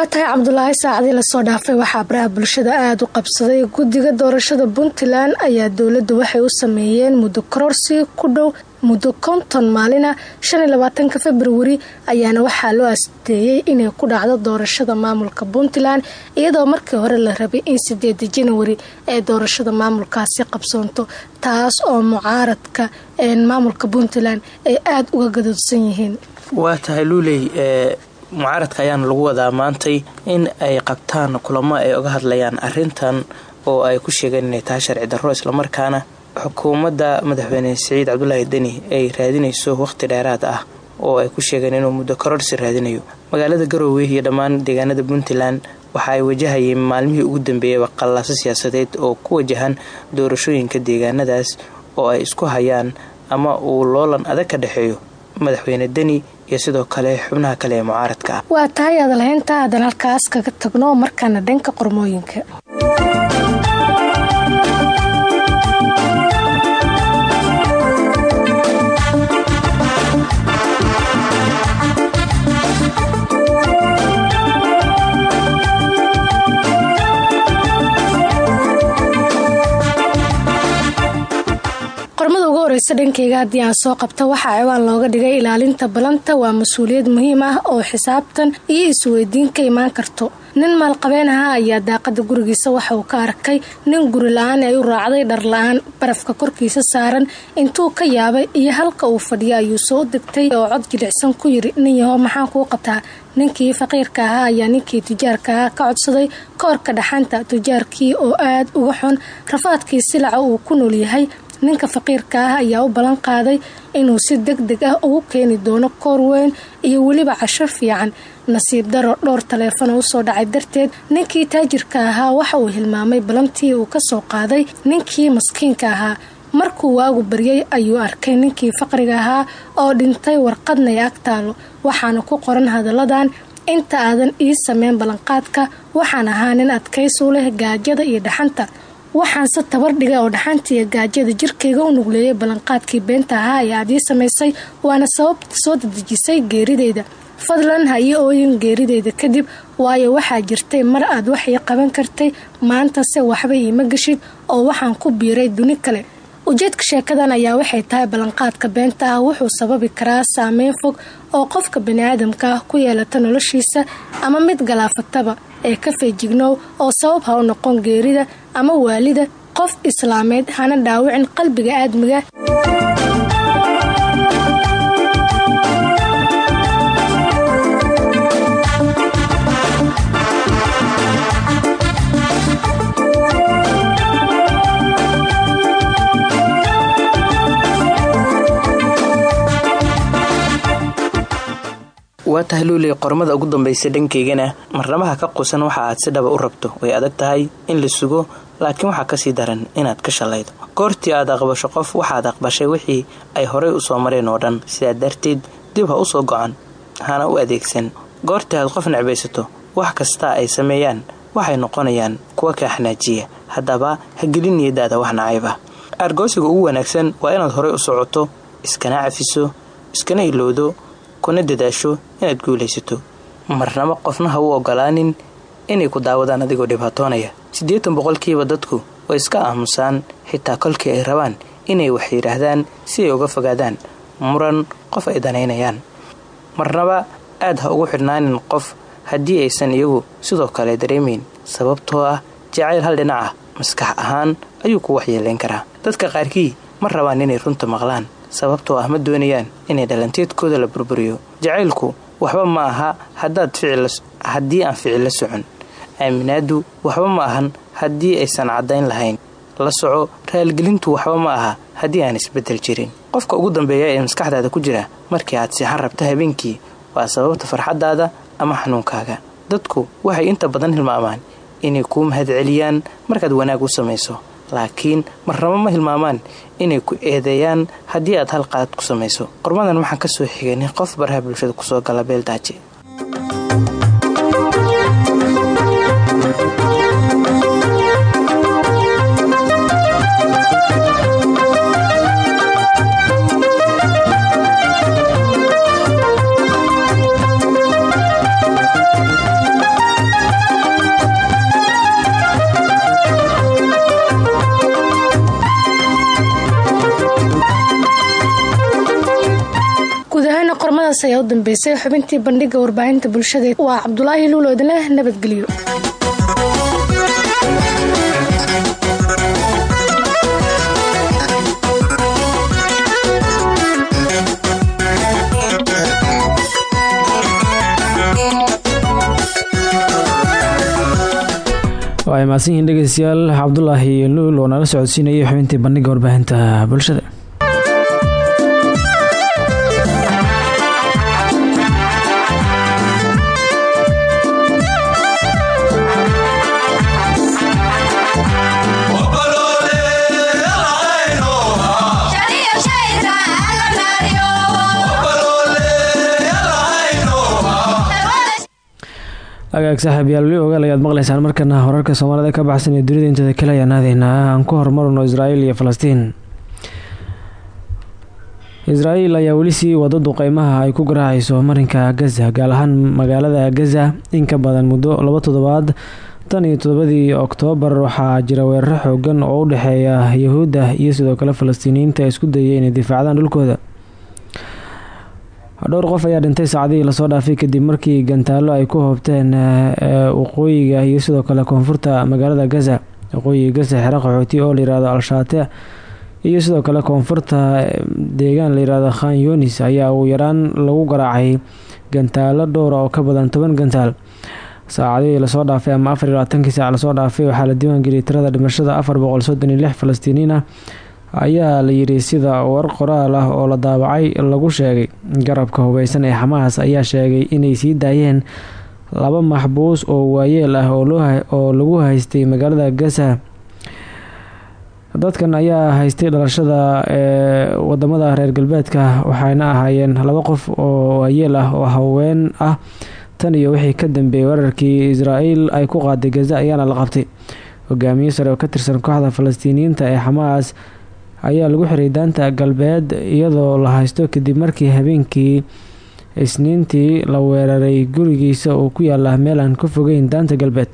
waa tahay cabdulaahi saacadii la soo dhaafay. Waxaa baraha bulshada aada u qabsaday. Guddiga doorashada puntland ayaa dowladdu waxay u sameeyeen muddo kororsi ku dhow muddo konton maalina. Shan iyo labaatanka februari ayaana waxaa loo asteeyey inay ku dhacdo doorashada maamulka puntland iyadoo markii hore la rabay in sideeda janawari ay doorashada maamulkaasi qabsoonto taas oo mucaaradka maamulka puntland ay aada uga gadoodsan yihiin. Waa tahay luuley mucaaradka ayaana lagu wadaa maantay in ay qabtaan kulamo ay uga hadlayaan arintan oo ay ku sheegeen inay tahay sharci darro islamarkaana xukuumadda madaxweyne siciid cabdulaahi deni ay raadinayso waqti dheeraad ah oo ay ku sheegeen inuu muddo kororsi raadinayo. Magaalada garoowe iyo dhammaan deegaanada puntland waxa ay wajahayeen maalmihii ugu dambeeyaba qallaaso siyaasadeed oo ku wajahan doorashooyinka deegaanadaas oo ay isku hayaan ama uu loolan adag ka dhexeeyo. Madaxweyne deni iyo sidoo kale xubnaha kale ee mucaaradka. Ah waa tahay adalhaynta aadan halkaas kaga tagno markaana dhanka qormooyinka horeysa dhankeyga haddii aan soo qabta waxaa ciwaan looga dhigay ilaalinta balanta. Waa mas'uuliyad muhiim ah oo xisaabtan iyo isweydiin ka imaan karto. Nin maalqabeen ahaa ayaa daaqada gurigiisa waxa uu ka arkay. Nin guri la'aan ay u raacday dhar la'aan barafka korkiisa saaran intuu ka yaabay iyo halka uu fadhiyo ayuu soo degtay oo cod jilicsan ku yiri nin yahow maxaan kuu qabtaa? Ninkii faqiirka ahaa ayaa ninkii tujaarka ahaa ka codsaday koorka dhaxanta tujaarkii oo aad uga xun rafaadkii silaca uu ku nool yahay ninka faqiirka ah ayaa u ballan qaaday inuu si deg deg ah ugu keeni doono koor weyn iyo weliba casho fiican. Nasiib daro dhowr taleefano u soo dhacay darteed ninkii taajirka ahaa waxa uu hilmaamay balantii uu ka soo qaaday ninkii maskiinka ahaa. Markuu waagu baryay ayuu arkay ninkii faqriga ahaa oo dhintay warqadna ay ag taalo. Waxaana ku qoran hadalladan inta aadan ii sameyn ballanqaadka waxaan ahaa nin adkaysu leh gaajada iyo dhaxanta waxaanse tabar dhigay oo dhaxantiiyo gaajada jirkayga u nugleeyay ballanqaadkii beenta ahaa ee aad ii samaysay waana sababta soo dadejisay geerideyda. Fadlan ha ii ooyin geerideyda kadib waayo waxaa jirtay mar aad wax ii qaban kartay maantase waxba iima geshid oo waxaan ku biiray duni kale. Ujeedka sheekadan ayaa waxay tahay ballanqaadka beenta ah wuxuu sababi karaa saameyn fog oo qofka baniaadamka ah ku yeelata noloshiisa ama mid galaafataba ee ka feejignow oo sabab ha u noqon geerida ama waalida qof islaameed hana dhaawicin qalbiga aadmiga waa tahay luuley qormada ugu dambaysa dhankaygana marnamaha ka qusan waxa aad si dhaba u rabto way adag tahay in la sugo laakiin waxaa ka sii daran inaad ka shalaydo. Goortii aad aqbasho qof waxaad aqbashay wixii ay horay u soo mareen oo dhan. Sidaa darteed dib ha u soo gocan hana u adeegsan. Goortii aad qof necbaysato wax kastaa ay sameeyaan waxay noqonayaan kuwa kaa xanaajiya. Haddaba ha gelin niyadaada wax nacayb ah aargoosiga ugu wanaagsan waa inaad horay u socoto iskana cafiso iskana ilowdo kuna dadaasho inaad guulaysato. Marnaba qofna ha u ogolaanin inay ku daawadaan adigoo dhibaatoonaya. Siddeetan boqolkiiba dadku way iska aamusaan xitaa kolkii ay rabaan inay wax yidhaahdaan si ay uga fogaadaan. Muran qof ay danaynayaan. Marnaba aad ha ugu xidhnaanin qof haddii aysan iyagu sidoo kale dareemayn sababtoo ah jacayl hal dhinac ah maskax ahaan ayuu ku waxyeelayn karaa. Dadka qaarkii ma rabaan inay runta maqlaan sababtoo ah ma doonayaan inay dhalanteedkooda la burburiyo. Jacaylku waxba ma aha haddii aan ficil la socon. Aaminaadu waxba ma ahan haddii aysan caddayn lahayn. La soco raalgelintu waxba ma aha haddii aan isbeddel jirin. Qofka ugu dambeeya ee maskaxdaada ku jira markii aad seexan rabta habeenkii waa sababta farxaddaada ama xanuunkaaga. Dadku waxay inta badan hilmaamaan inay kuu mahadceliyaan markaad wanaag u samayso laakiin marnabo ma hilmaamaan inay ku eedeeyaan haddii aad hal qaad ku samayso. Qormadan waxaan ka soo xiganay qof baraha bulshada ku soo gala beeldaaje intaas ayaa u dambeysay xubintii bandhiga warbaahinta bulshada. Waa cabdulaahi luuloodle nabadgelyo waa ay mahadsan yihiin dhegeystayaal cabdulaahi luul xubintii bandhiga warbaahinta bulshada. Agaag saaxiibyaal weli ogaal markana horarka soomaalida ka baxsan ee dunida inteeda kale ayaan aan ku horumarno israa'iil iyo falastiin. Israa'iil ayaa weli sii wada duqeymaha ay ku garaacayso marinka gaza gaar ahaan magaalada gaza. In ka badan muddo laba toddobaad tan iyo toddobadii oktoobar waxaa jira weeraro xoogan oo u dhexeeya yahuudda iyo sidoo kale falastiiniyiinta isku dayay inay difaacdaan dhulkooda dhowr qof ayaa dhintay saacadihii la soo dhaafay kadib markii gantaallo ay ku hoobteen waqooyiga iyo sidoo kale koonfurta magaalada gaza. Waqooyiga gaza xero qaxooti oo layihahdo al-shaate iyo sidoo kale koonfurta deegaan layihahdo khan yunis ayaa ugu yaraan lagu garaacay gantaalo dhowra oo ka badan toban gantaal. Saacadihii la soo dhaafay ama afar iyo labaatankii saac la soo dhaafay waxaa la diiwaangeliyay tirada dhimashada afar boqol soddon lix falastiiniin ah ayaa la yidhi sida war qoraal ah oo la daabacay lagu sheegay. Garabka hubeysan ee xamaas ayaa sheegay inay sii daayeen laba maxbuus oo waayeel ah oo lagu haystay magaalada gaza. Dadkan ayaa haystay dhalashada ee waddamada reer galbeedka waxayna ahaayeen laba qof oo waayeel ah oo haween ah. Tan iyo wixii ka dambeeyay weerarkii israa'iil ay ku qaaday gaza ayaana la qabtay. Hogaamiye sare oo ka tirsan kooxda falastiiniyiinta ee xamaas ayaa lagu xiray daanta galbeed iyadoo la haysto kadib markii habeenkii isniintii la weeraray gurigiisa oo ku yaalla meel aan ka fogeyn daanta galbeed.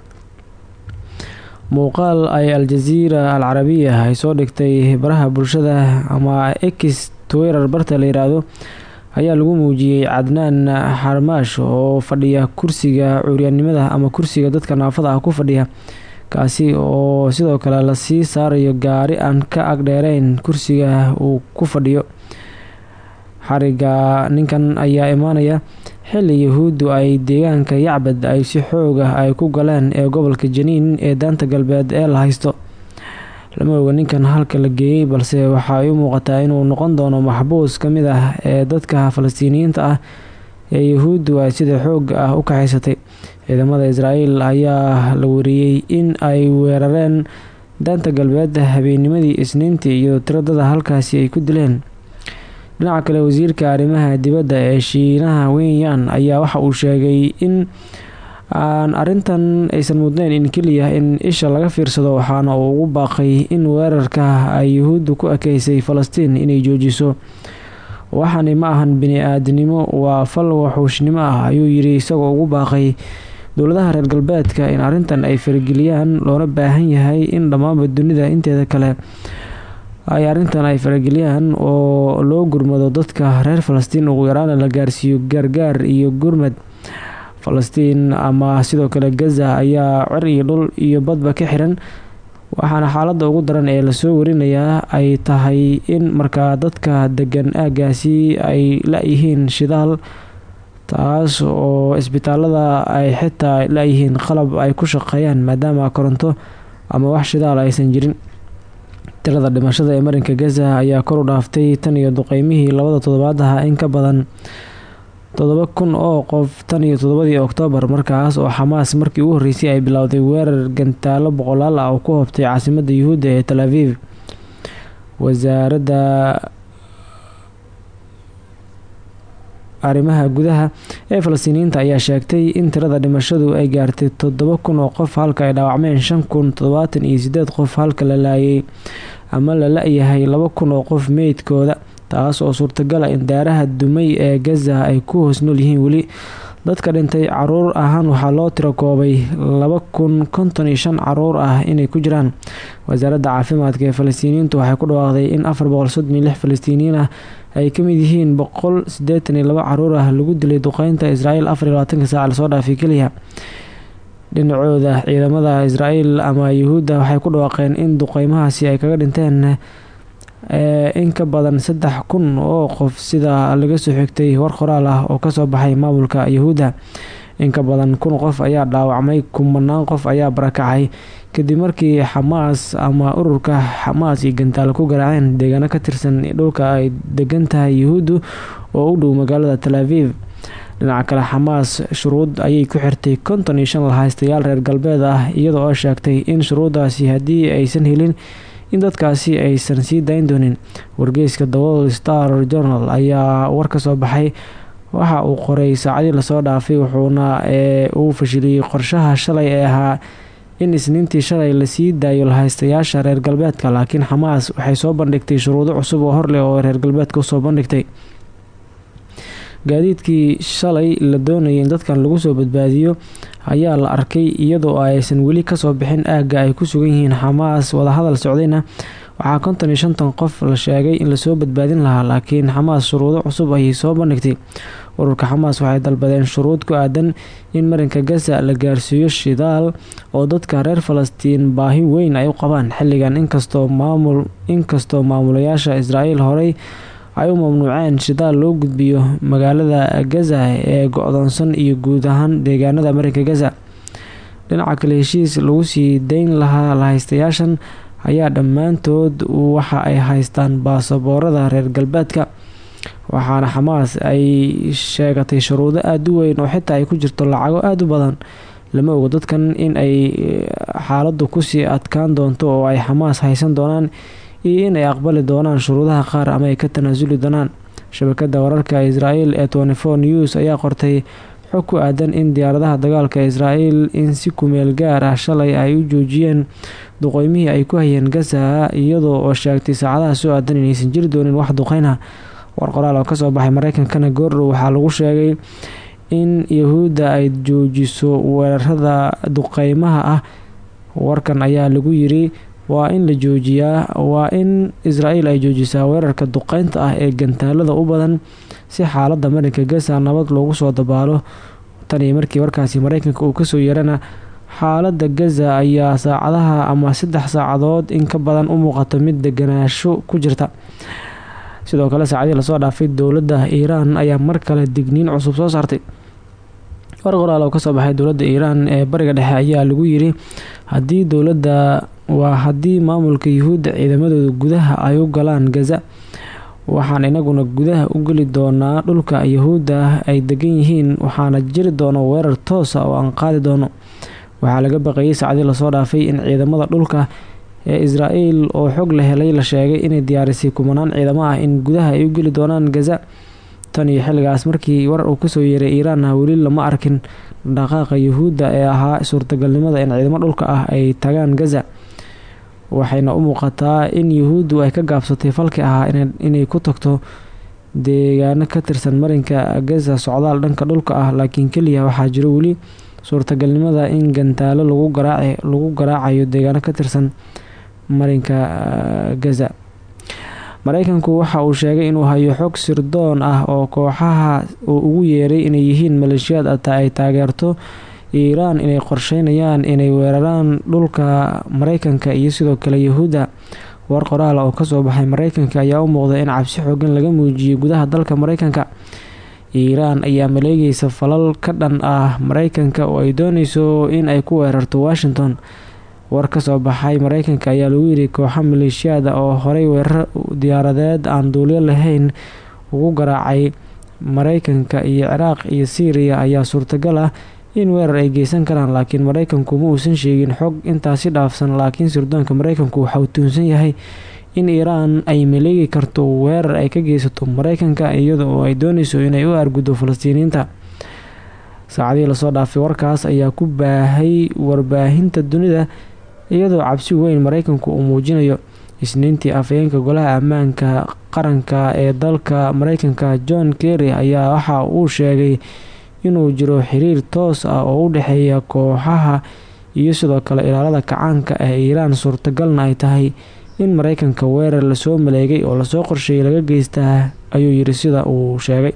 Muuqaal ay al-jaziira al carabiya ay soo dhigtay baraha bulshada ama x twitter barta la yiraahdo ayaa lagu muujiyey cadnaan xarmaash oo fadhiya kursiga cuuryaannimada ama kursiga dadka naafada ah ku fadhiya kaasi oo sidoo kale la sii saarayo gaari aan ka agdheereyn kursiga uu ku fadhiyo. Xariga ninkan ayaa imaanaya xilli yahuuddu ay deegaanka yacbad ay si xoog ah ay ku galeen ee gobolka janiin ee daanta galbeed ee la haysto. Lama oga ninkan halka la geeyey balse waxa ay u muuqataa inuu noqon doono maxbuus ka mid ah ee dadka falastiiniyiinta ah ee yahuuddu ay sida xoog ah u kaxaysatay ciidamada israa'iil ayaa la wariyey in ay weerareen daanta galbeed habeennimadii isniintii iyo tiradada halkaasi ay ku dileen. Dhinaca kale wasiirka arrimaha dibadda ee shiinaha wenyan ayaa waxa uu sheegay in aan arintan aysan mudneyn in keliya in isha laga fiirsado waxaana uu ugu baaqay in weerarka ay yuhuuddu ku ekeysay falastiin inay joojiso. Waxaani ma ahan bini-aadnimo waa fal waxuushnimo ah ayuu yidhi isagoo ugu baaqay dowladaha reer galbeedka in arrintan ay farageliyaan loona baahan yahay in dhammaanba dunida inteeda kale ay arrintan ay farageliyaan oo loo gurmado dadka reer falastiin. Ugu yaraana la gaarsiiyo gaargaar iyo gurmad falastiin ama sidoo kale gaza ayaa cir iyo dhul iyo badba ka xiran. Waxaana xaaladda ugu daran ee la soo warinayaa ay tahay in markaa dadka degan aagaasi ay la-yihiin shidaal taas oo isbitaalada ay xitaa la-yihiin qalab ay ku shaqeeyaan maadaama koronto ama wax shidaal aysan jirin. Tirada dhimashada ee marinka gaza ayaa kor u dhaaftay tan iyo duqeymihii labada toddobaad aha in ka badan toddoba kun oo qof tan iyo toddobadii oktoobar markaas oo xamaas markii ugu horreysay ay bilowday weerar gantaalo boqolaal ah oo ku hobtay caasimadda yuhuudda ee tal aviv. Wasaaradda arrimaha gudaha ee falastiiniyiinta ayaa sheegtay in tirada dhimashadu ay gaartay toddoba kun oo qof halka ay dhaawacmeen shan kun toddobaatan iyo sideed qof halka la laayay ama la la-yahay laba kun oo qof meydkooda taas oo suurtagala in daaraha dumay ee gaza ay ku hoos nool yihiin weli dadka dhintay carruur ahaan waxaa loo tiro koobay laba kun konton iyo shan carruur ah inay ku jiraan. Wasaaradda caafimaadka ee falastiiniyiintu waxay ku dhawaaqday in afar boqol soddon iyo lix falastiiniyiin ah ay ka mid yihiin boqol siddeetan iyo laba carruur ah lagu dilay duqeynta israa'iil afar iyo labaatanka la soo dhaafay keliya dhinacooda ciidamada israa'iil ama yuhuudda waxay ku dhawaaqeen in duqeymahaasi ay kaga dhinteen in ka badan saddex kun oo qof sida laga soo xigtay war qoraal ah oo ka soo baxay maamulka yuhuudda. In ka badan kun qof ayaa dhaawacmay kumanaan qof ayaa barakacay. Kadib markii xamaas ama ururka xamaas iyo gantaal ku garaaceen deegaano ka tirsan dhulka ay degan tahay yuhuuddu oo u dhow magaalada tal aviv. Dhinaca kale xamaas shuruud ayay ku xirtay konton iyo lahaystayaal reer galbeed ah iyada oo sheegtay in shuruudaasi haddii aysan helin in dadkaasi aysan sii dayn doonin. Wargeyska the star journal ayaa war ka soo baxay. Waxa uu qoray saacadii la soo dhaafay wuxuuna uu fashiliyey qorshaha shalay ee ahaa. In isniintii shalay la sii daayo lahaystayaasha reer galbeedka laakiin xamaas waxay soo bandhigtay shuruudo cusub oo horleh oo reer galbeedka u soo bandhigtay gaadiidkii shalay la doonayay in dadkan lagu soo badbaadiyo ayaa la arkay iyadoo aysan weli ka soo bixin aagga ay ku sugan yihiin xamaas wadahadal socdayna waxaa konton iyo shantan qof la sheegay in la soo badbaadin lahaa laakiin xamaas shuruudo cusub ayay soo bandhigtay. Ururka xamaas waxay dalbadeen shuruud ku aadan in marinka gaza la gaarsiiyo shidaal oo dadka reer falastiin baahi weyn ay u qabaan. Xilligan inkastoo maamul inkastoo maamulayaasha israa'iil horey ay u mamnuuceen shidaal loo gudbiyo magaalada gaza ee go-doonsan iyo guud ahaan deegaanada marinka gaza. Dhinaca kale heshiis lagu sii dayn lahaa lahaystayaashan ayaa dhammaantood waxa ay haystaan baasaboorada reer galbeedka waxaana xamaas ay sheegatay shuruudo aada u weyn oo xitaa ay ku jirto lacago aada u badan. Lama ogo dadkan in ay xaaladdu ku sii adkaan doonto oo ay xamaas haysan doonaan iyo in ay aqbali doonaan shuruudaha qaar ama ay ka tanaasuli doonaan. Shabakada wararka israel ee twenty four news ayaa qortay xog ku aadan in diyaaradaha dagaalka israel in si kumeel gaar ah shalay ay u joojiyeen duqeymihii ay ku hayeen gaza iyadoo oo sheegtay saacadaha soo aadan inaysan jiri doonin wax duqeynah war qoraal oo ka soo baxay mareykankana goordhow waxaa lagu sheegay in yahuudda ay joojiso weerarada duqeymaha ah. Warkan ayaa lagu yiri waa in la joojiyaa waa in israel ay joojisaa weerarka duqeynta ah ee gantaalada u badan si xaalada marinka gaza nabad loogu soo dabaalo. Tan iyo markii warkaasi mareykanka uu ka soo yarana xaalada gaza ayaa saacadaha ama saddex saacadood in ka badan u muuqato mid deganaasho ku jirta. Sidoo kale saacadii la soo dhaafay dowladda iiraan ayaa mar kale digniin cusub soo saartay. War qoraal oo ka soo baxay dowladda iiraan ee bariga dhexe ayaa lagu yiri haddii dowladda waa haddii maamulka yuhuudda ciidamadooda gudaha ay u galaan gaza waxaan inaguna gudaha u geli doonaa dhulka yuhuudda ay degan yihiin waxaana jiri doono weerar toosa oo aan qaadi doono. Waxaa laga baqayay saacadii la soo dhaafay in ciidamada dhulka ee israel oo xog la helay la sheegay inay diyaarisay kumanaan ciidamo ah in gudaha ay u geli doonaan gaza. Tan iyo xilligaas markii warar uu ka soo yeeray iiraanna weli lama arkin dhaqaaqa yuhuudda ee ahaa suurtagalnimada in ciidamo dhulka ah ay tagaan gaza waxayna u muuqataa in yuhuuddu ay ka gaabsatay falki ahaa inay ku tagto deegaano ka tirsan marinka gaza socdaal dhanka dhulka ah laakiin keliya waxaa jiro weli suurtagalnimada in gantaalo lagu garaac lagu garaacayo deegaano ka tirsan marinka gaza. Mareykanku waxa uu sheegay inuu hayo xog sirdoon ah oo kooxaha uu ugu yeeray inay yihiin maleeshiyaad ata ay taageerto iiraan inay qorsheynayaan inay weeraraan dhulka mareykanka iyo sidoo kale yahuudda war qoraal oo ka soo baxay mareykanka ayaa u muuqday in cabsi xoogan laga muujiyay gudaha dalka mareykanka iiraan ayaa maleegaysa falal ka dhan ah mareykanka oo ay dooneyso in ay ku weerarto washington. War ka soo baxay mareykanka ayaa lagu yiri kooxo maleeshiyaada oo horey weerar diyaaradeed aan duulyo lahayn ugu garaacay mareykanka iyo ciraaq iyo syriya ayaa suurtagal ah in weerar ay geysan karaan laakiin mareykanku ma uusan sheegin xog intaasi dhaafsan laakiin sirdoonka mareykanku waxa uu tuunsan yahay in iiraan ay maleegi karto weerar ay ka geysato mareykanka iyada oo ay dooneyso inay u argudo falastiiniyiinta saacadihii la soo dhaafay warkaas ayaa ku baahay warbaahinta dunida iyadoo cabsi weyn mareykanku uu muujinayo isniintii afhayeenka golaha ammaanka qaranka ee dalka mareykanka john kerry ayaa waxa uu sheegay inuu jiro xiriir toos ah oo u dhexeeya kooxaha iyo sidoo kale ilaalada kacaanka ee iiraan. Suurtagalna ay tahay in mareykanka weerar la soo maleegay oo la soo qorsheeyay laga geystaa ayuu yiri sida uu sheegay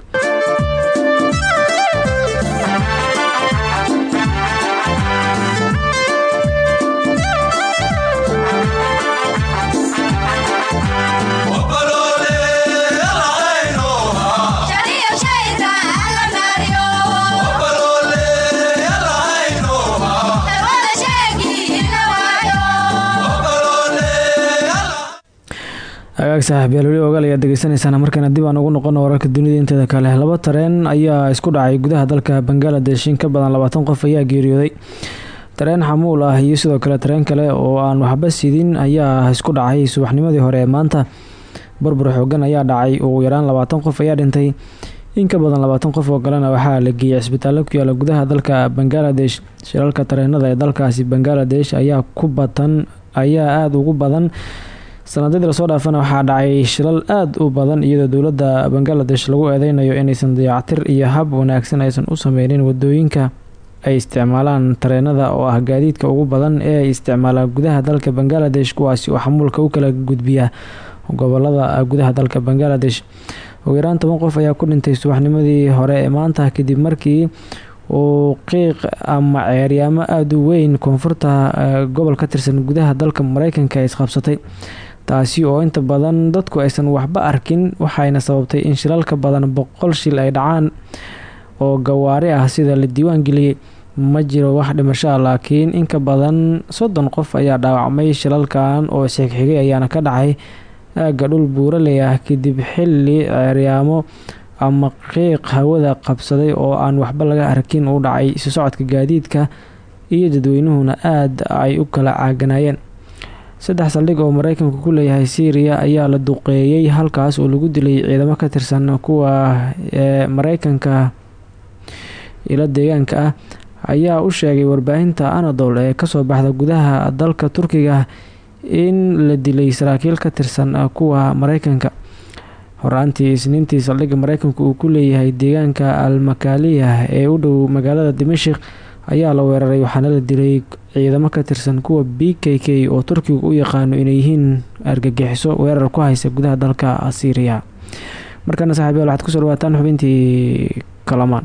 agaag saaxiibyaal weli ogaal ayaad degeysanaysaan markana dib aan ugu noqono wararka dunida inteeda kale. Laba tareen ayaa isku dhacay gudaha dalka bangaladesh in ka badan labaatan qof ayaa geeriyooday. Tareen xamuul ah iyo sidoo kale tareen kale oo aan waxba sidin ayaa isku dhacay. Subaxnimadii hore ee maanta burbur xoogan ayaa dhacay. Ugu yaraan labaatan qof ayaa dhintay. In ka badan labaatan qof oo kalena waxaa la geeyay cisbitaallo ku yaalla gudaha dalka bangaladesh shilalka tareenada ee dalkaasi bangaladesh ayaa ku batan ayaa aada ugu badan sanadadii la soo dhaafana waxaa dhacay shilal aada u badan iyadoo dowladda bangaladesh lagu eedeynayo inaysan dayactir iyo hab wanaagsan aysan u sameynin waddooyinka ay isticmaalaan tareenada oo ah gaadiidka ugu badan ee ay isticmaalaan gudaha dalka bangaladesh kuwaasi oo xamuulka u kala gudbiya gobollada gudaha dalka bangaladesh ugu yaraan toban qof ayaa ku dhintay subaxnimadii hore ee maanta kadib markii uu qiiq ama ceeryaamo aada u weyn koonfurta gobol ka tirsan gudaha dalka mareykanka ay isqabsatay taasi oo inta badan dadku aysan waxba arkin waxayna sababtay in shilalka badan boqol shil ay dhacaan oo gawaari ah sida la diiwaan geliyey ma jiro wax dhimasho ah laakiin inka badan soddon qof ayaa dhaawacmay shilalkan oo xigxigay ayaana ka dhacay. Aagga dhul buuraley ah kadib xilli ceeryaamo ama qiiq hawada qabsaday oo aan waxba laga arkin u dhacay isu socodka gaadiidka iyo dadweynuhuna aada ay u kala caaganaayeen saddex saldhig oo mareykanku ku leeyahay syriya ayaa la duqeeyey halkaas oo lagu dilay ciidamo ka tirsan kuwa ee mareykanka ilo deegaanka ah ayaa u sheegay warbaahinta anadol ee ka soo baxda gudaha dalka turkiga in la dilay saraakiil ka tirsan kuwa mareykanka horaantii isniintii saldhigga mareykanku uu ku leeyahay deegaanka almakaliya ee u dhow magaalada dimashik ayaa la weeraray waxaana la dilay ciidamo ka tirsan kuwa b k k oo turkigu u yaqaano inay yihiin argagixiso weerar ku haysa gudaha dalka syriya markana saaxiibyaal waxaad ku soo dhawaataan xubintii kalamaan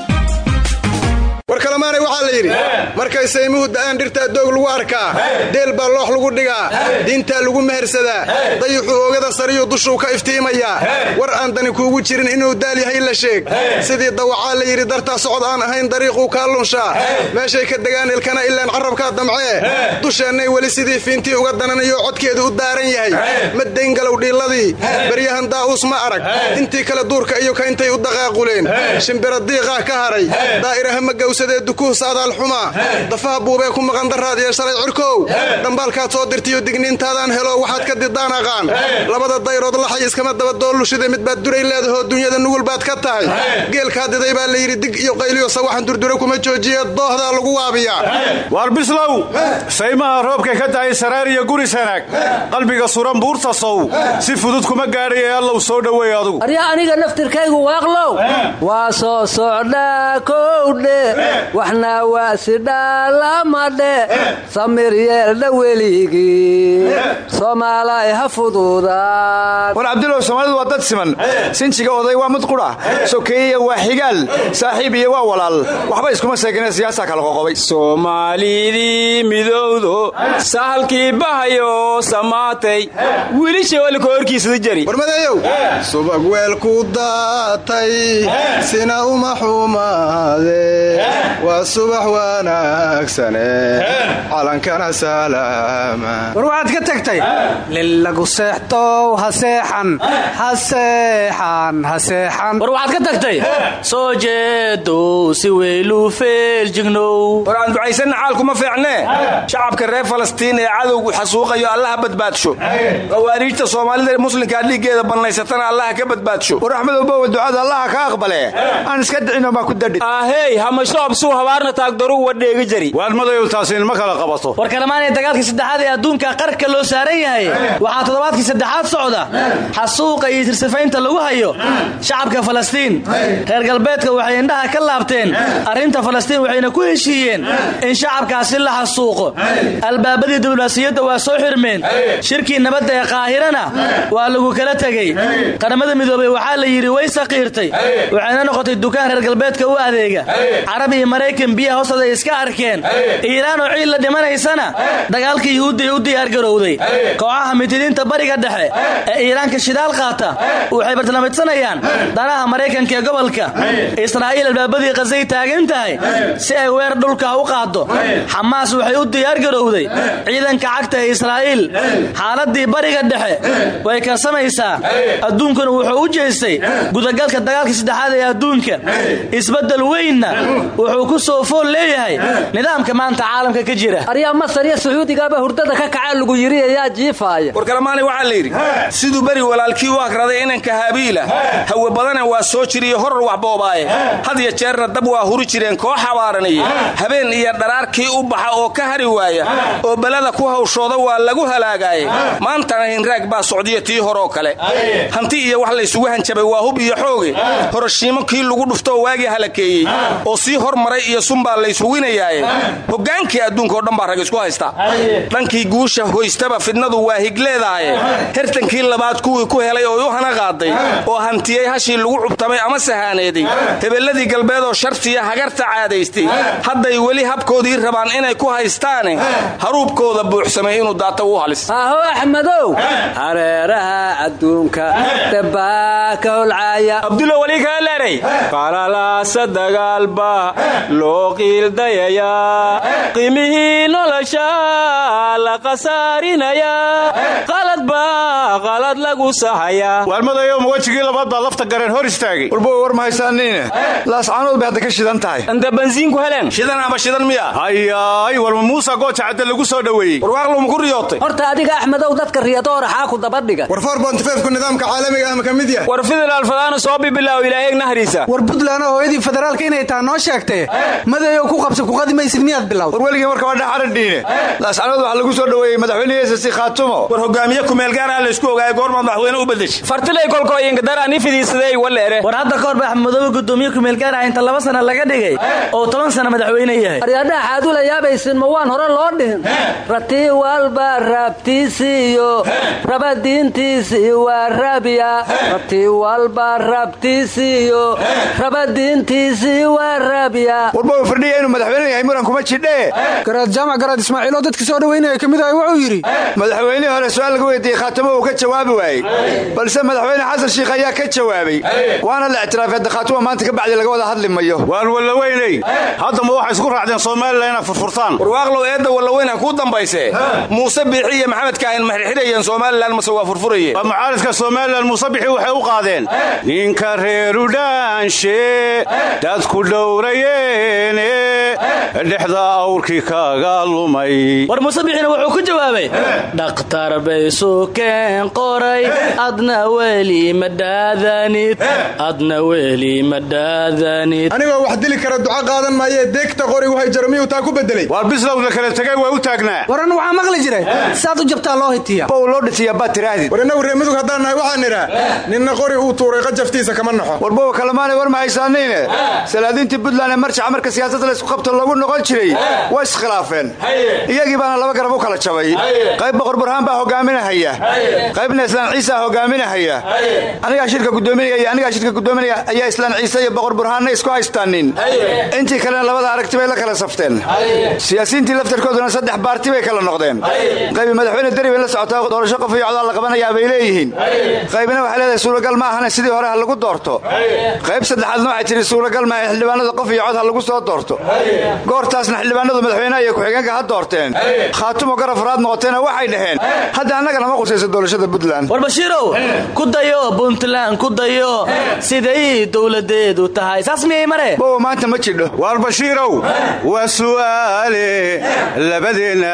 war kalamaanay waxaa la yidhi markay saymuhu da'aan dhirtaa doog lagu arkaa. Deel baa loox lagu dhigaa. Diintaa lagu mehersadaa dayuxu oogada sariyuu dushuu ka iftiimayaa war aan dani kuugu jirin inuu daal yahay la sheeg. Sidii dawacaa la yidhi dartaa socod aan ahayn dariiquu kaa lunshaa. Meeshay ka degaan ilkana ilaan carrabkaa damcee. Dusheennay weli sidii fiintii uga dananayo codkeedu u daaran yahay. Ma dayngalow dhiilladii beryahan daa'uus ma arag. Intii kale duurka iyo kayntay u daqaaquleen shimbira diiqaa ka haray. Daa'iraha ma gawsadee dukuh saadaal xumaa dafaha buubee ku maqan daraad iyo shalay cirkow dhambaalkaad soo dirtiyo digniintaadaan helo waxaad ka didaan aqaan. Labada dayrood laxay iskama mid baad duray leedahoo dunyada nugul baad ka tahay. Geelkaa diday baa layidhi dig iyo qayliyo sawaxan durdure kuma joojiye doohdaa lagu waabiyaa. Waar bislow saymaha roobkay ka tahay saraar iyo guri sanaag qalbiga suran buurta sow. Si fudud kuma gaadhay ee allow soo dhoweey adugu. Arya aniga naftirkaygu waaqlow. Waa soo socdaa kowdhe waxna waa sidhaalamadhe samir yeeldha weligii soomaalay ha fududaan war cabdilow soomaalidu waa dad siman. Sinjiga oday waa mid qudha sokeeyaya waa xigaal. Saaxiib iyo waa walaal. Waxba iskuma seegane siyaasaa kala qoqobay. Soomaalidii midowdo sahalkii bahayo samaatay. Wiilisha walika horkiisada jari. Warmadeeyow. Subag weelku daatay. Sina uma xumaade waa subax wanaagsane calankana salaama. War waxaad ka tagtay? Lilagu seextow ha seexan ha seexan ha seexan. War waxaad ka tagtay? Soo jeedow si weyluu feeljignow war aan ducaysanna xaalkuma fiicnee? Shacabka reer falastiin ee cadowgu xasuuqayo allaha badbaadsho qawaariijta soomaalida muslimkaa dhiiggeeda bannaysatana allaha ka badbaadsho war axmedow bowa ducada allaha ka aqbale aan iska dhicino maa ku dadhi ahey hamashoob suu habaarna taagdaru wadheegi jari. Waadmadayow taasi inma kala qabato. War kalamaanay dagaalkii saddexaad ee adduunka qarka loo saaran yahay waxaa toddobaadkii saddexaad socda. Xasuuqa iyo tirsifaynta lagu hayo shacabka falastiin. Reer galbeedka waxay indhaha ka laabteen. Arrinta falastiin waxayna ku heshiiyeen in shacabkaasi la xasuuqo. Albaabadii diblomaasiyadda waa soo xirmeen. Shirkii nabadda ee qaahirana waa lagu kala tegey. Qaramada midoobey waxaa la yidhi way saqiirtay. Waxayna noqotay dukaan reer galbeedka u adeega. Carab iyo maraykan biyaha hoostooda ay iska arkeen. Iiraan oo ciid la dhimanaysana dagaalkii yuhuudday u diyaargarowday kooxaha mitidiinta bariga dhexe ee iiraanka shidaal qaata waxay bartilmaamidsanayaan danaha maraykanka ee gobolka. Israa'iil albaabadii qasay taagan tahay si ay weer dhulka u qaado xamaas waxay u diyaargarowday ciidanka cagta ee israa'iil. Xaaladii bariga dhexe way karsamaysaa. Adduunkuna wuxuu u jeestay gudagalka dagaalkii saddexaad ee adduunka. Isbeddel weynna wuxuu ku soo fool leeyahay. Nidaamka maanta caalamka ka jira. Aryaa masar iyo sacuudigaaba hurdada ka kacaa lagu yidhi ayaa jiifaaya war kalamaani waxaa la yidhi siduu beri walaalkii u akraday inanka haabiila hawe badana waa soo jiriyo horar wax boobaaye. Had ya jeerna dab waa huri jireen koox habaaraniye habeen iyo dharaarkii u baxa oo ka hari waaya. Oo belada ku hawshooda waa lagu halaagaaye. Maantana hinraag baa socdiyo tii horoo kale. Hanti iyo wax laysugu hanjabay waa hub iyo xooge. Horoshiimo kii lagu dhuftooo waagii halakeeyey. Oo sii hormaray iyo sunbaa laysuwinayaaye hogaankii adduunkaoo dhan baa rag isku haysta. Dhankii guusha hoystaba fidnadu waa higleedaaye hertankii labaad kuwii ku helay oo u hana qaaday oo hantiyey hashii lagu cubtamay ama sahaaneeday hebeladii galbeedoo shartiya hagarta caadaystay hadday weli habkoodii rabaan inay ku haystaane haruubkooda buuxsamay inuu daata u halis. Aho axmedow. Hareeraha adduunka dabbaa ka holcaaya abdulla weli kaa leeray qalalaasa dagaalba loo qiildayayaa qiimihii nolosha la qasaarinayaa qalad baa qalad lagu sahayaa waalmadayow ma wejigii labaad baad lafta gareen hor istaagay. Warbow war ma haysaaniine laascaanood bay hadda ka shidan tahay. Anta bansiinku heleen. Shidan ama shidan miya? Hayaay warma muusa gooja cadde lagu soo dhoweeyey warwaaqluma ku riyootay. Horta adiga axmedow dadka riyadooraxaa ku dabadhiga war forbontifeefku nidaamka caalamiga ah ma ka mid yahay? War fidal fadaana soo bibilaaw ilaahay nahriisa war buntland hooyadii federaalka inay taha noo sheegtay madayow ku qabsa kuqadi maysid miyaad bilowd war weligii marka waa dhexaradhiine laascaanood waxaa lagu soo dhoweeyey madaxweyne ss khaatumo. War hogaamiye kumeelgaaraha laysku ogaaya goormaad madaxweyne u bedeshay fartilay kolkooyinkadarani fidiisadey waleere war hadda kahor ba axmedoobe gudoomiye kumeelgaaraha inta laba sana laga dhigay oo toban sana madaxweyne yahay. Aryaadhaha xaadula yaabaysin ma waan hore loo dhihin. Ratii walba rabtiisiiyo rabadiintiisii waa rabya ratii walba rabtiisiiyo rabadiintiisii waa rabya warbow fardhiya inuu madaxweyne yahay muran kuma jidhee garaad jaamac garaad ismaaciiloo dadka soo dhoweynaya ka mid ah wuxuu yidhi madaxweynihii hore su'aal laga weydiiyey khaatumo uu ka jawaabi waayey. Balse madaxweyne xasan shiikh ayaa ka jawaabay. Waana la ictiraafay hadda maanta ka bacdi laga wada hadli mayo waan wallaweyney. Haddama waxay isku raacdeen somalilan inaad furfurtaan warwaaqlow eedda wallaweyn ha kuu dambayse muuse biixi iyo maxamed kaahin ma xirxidhayeen somalilan mase waa furfurayeen. Waa mucaaridka somalilan muuse bixi waxay u qaadeen ninka reeru dhaanshe dadku dhowrayeene dhexda awrkii kaga lumay. War muuse bixina wuxuu ku jawaabay dhakhtar bay sukeen qoray adna weli ma dhaadanid adna weli ma dhaadanid anigoo wax dili kara duca qaadan maayee deegta qorigu hayjaro miyuu taa ku bedelay. Waar bislowd la kala tegay waa u taagnaa. Waran waxaa maqli jiray saad u jabtaa loo hitiya bow loo dhitiya baad tirahdid. War innagu reer mudug haddaan nahay waxaan nidhaa ninna qori uu tuuray qajaftiisa kama naxo warbow kalemaanay war ma haysaanayne? Salaadiintii buntland ee marka siyaasadda laysku qabto lagu noqon jiray way iskhilaafeen. Iyagii baana laba garab u kala jabay. Qayb boqor burhaan baa hogaaminahaya. Qaybna islaan ciisa hogaaminahaya. Anigaa shirka gudoominaya iyo anigaa shirka gudoominaya ayaa islaan ciise iyo boqor burhaanna isku haystaanin intii kalena labada aragti bay la kala safteen. Siyaasiyiintii laftarkooduna saddex baarti bay kala noqdeen. Qaybi madaxweyne deri bay la socotaa doorasho qof iyo la qabanayaa bay leeyihiin. Qaybina waxay leedahay suuragal ma ahane sidii hore ha lagu doorto. Qayb saddexaadna waxay tihi suuragal maaha xildhibaanada qof iyo cod ha lagu soo doorto. Goortaasna xildhibaanadu madaxweynaha iyo ku-xigeenka ha doorteen. Khaatumo garab faraad noqoteena waxay dhaheen. Hadda annagana ma qusayso doorashada puntland. War bashiirow ku dayo puntland ku dayo. Siday dowladeedu tahay. Saas miyay mare? Bowa maanta ma jidho. Waar bashiirow waa su'aale labadeenna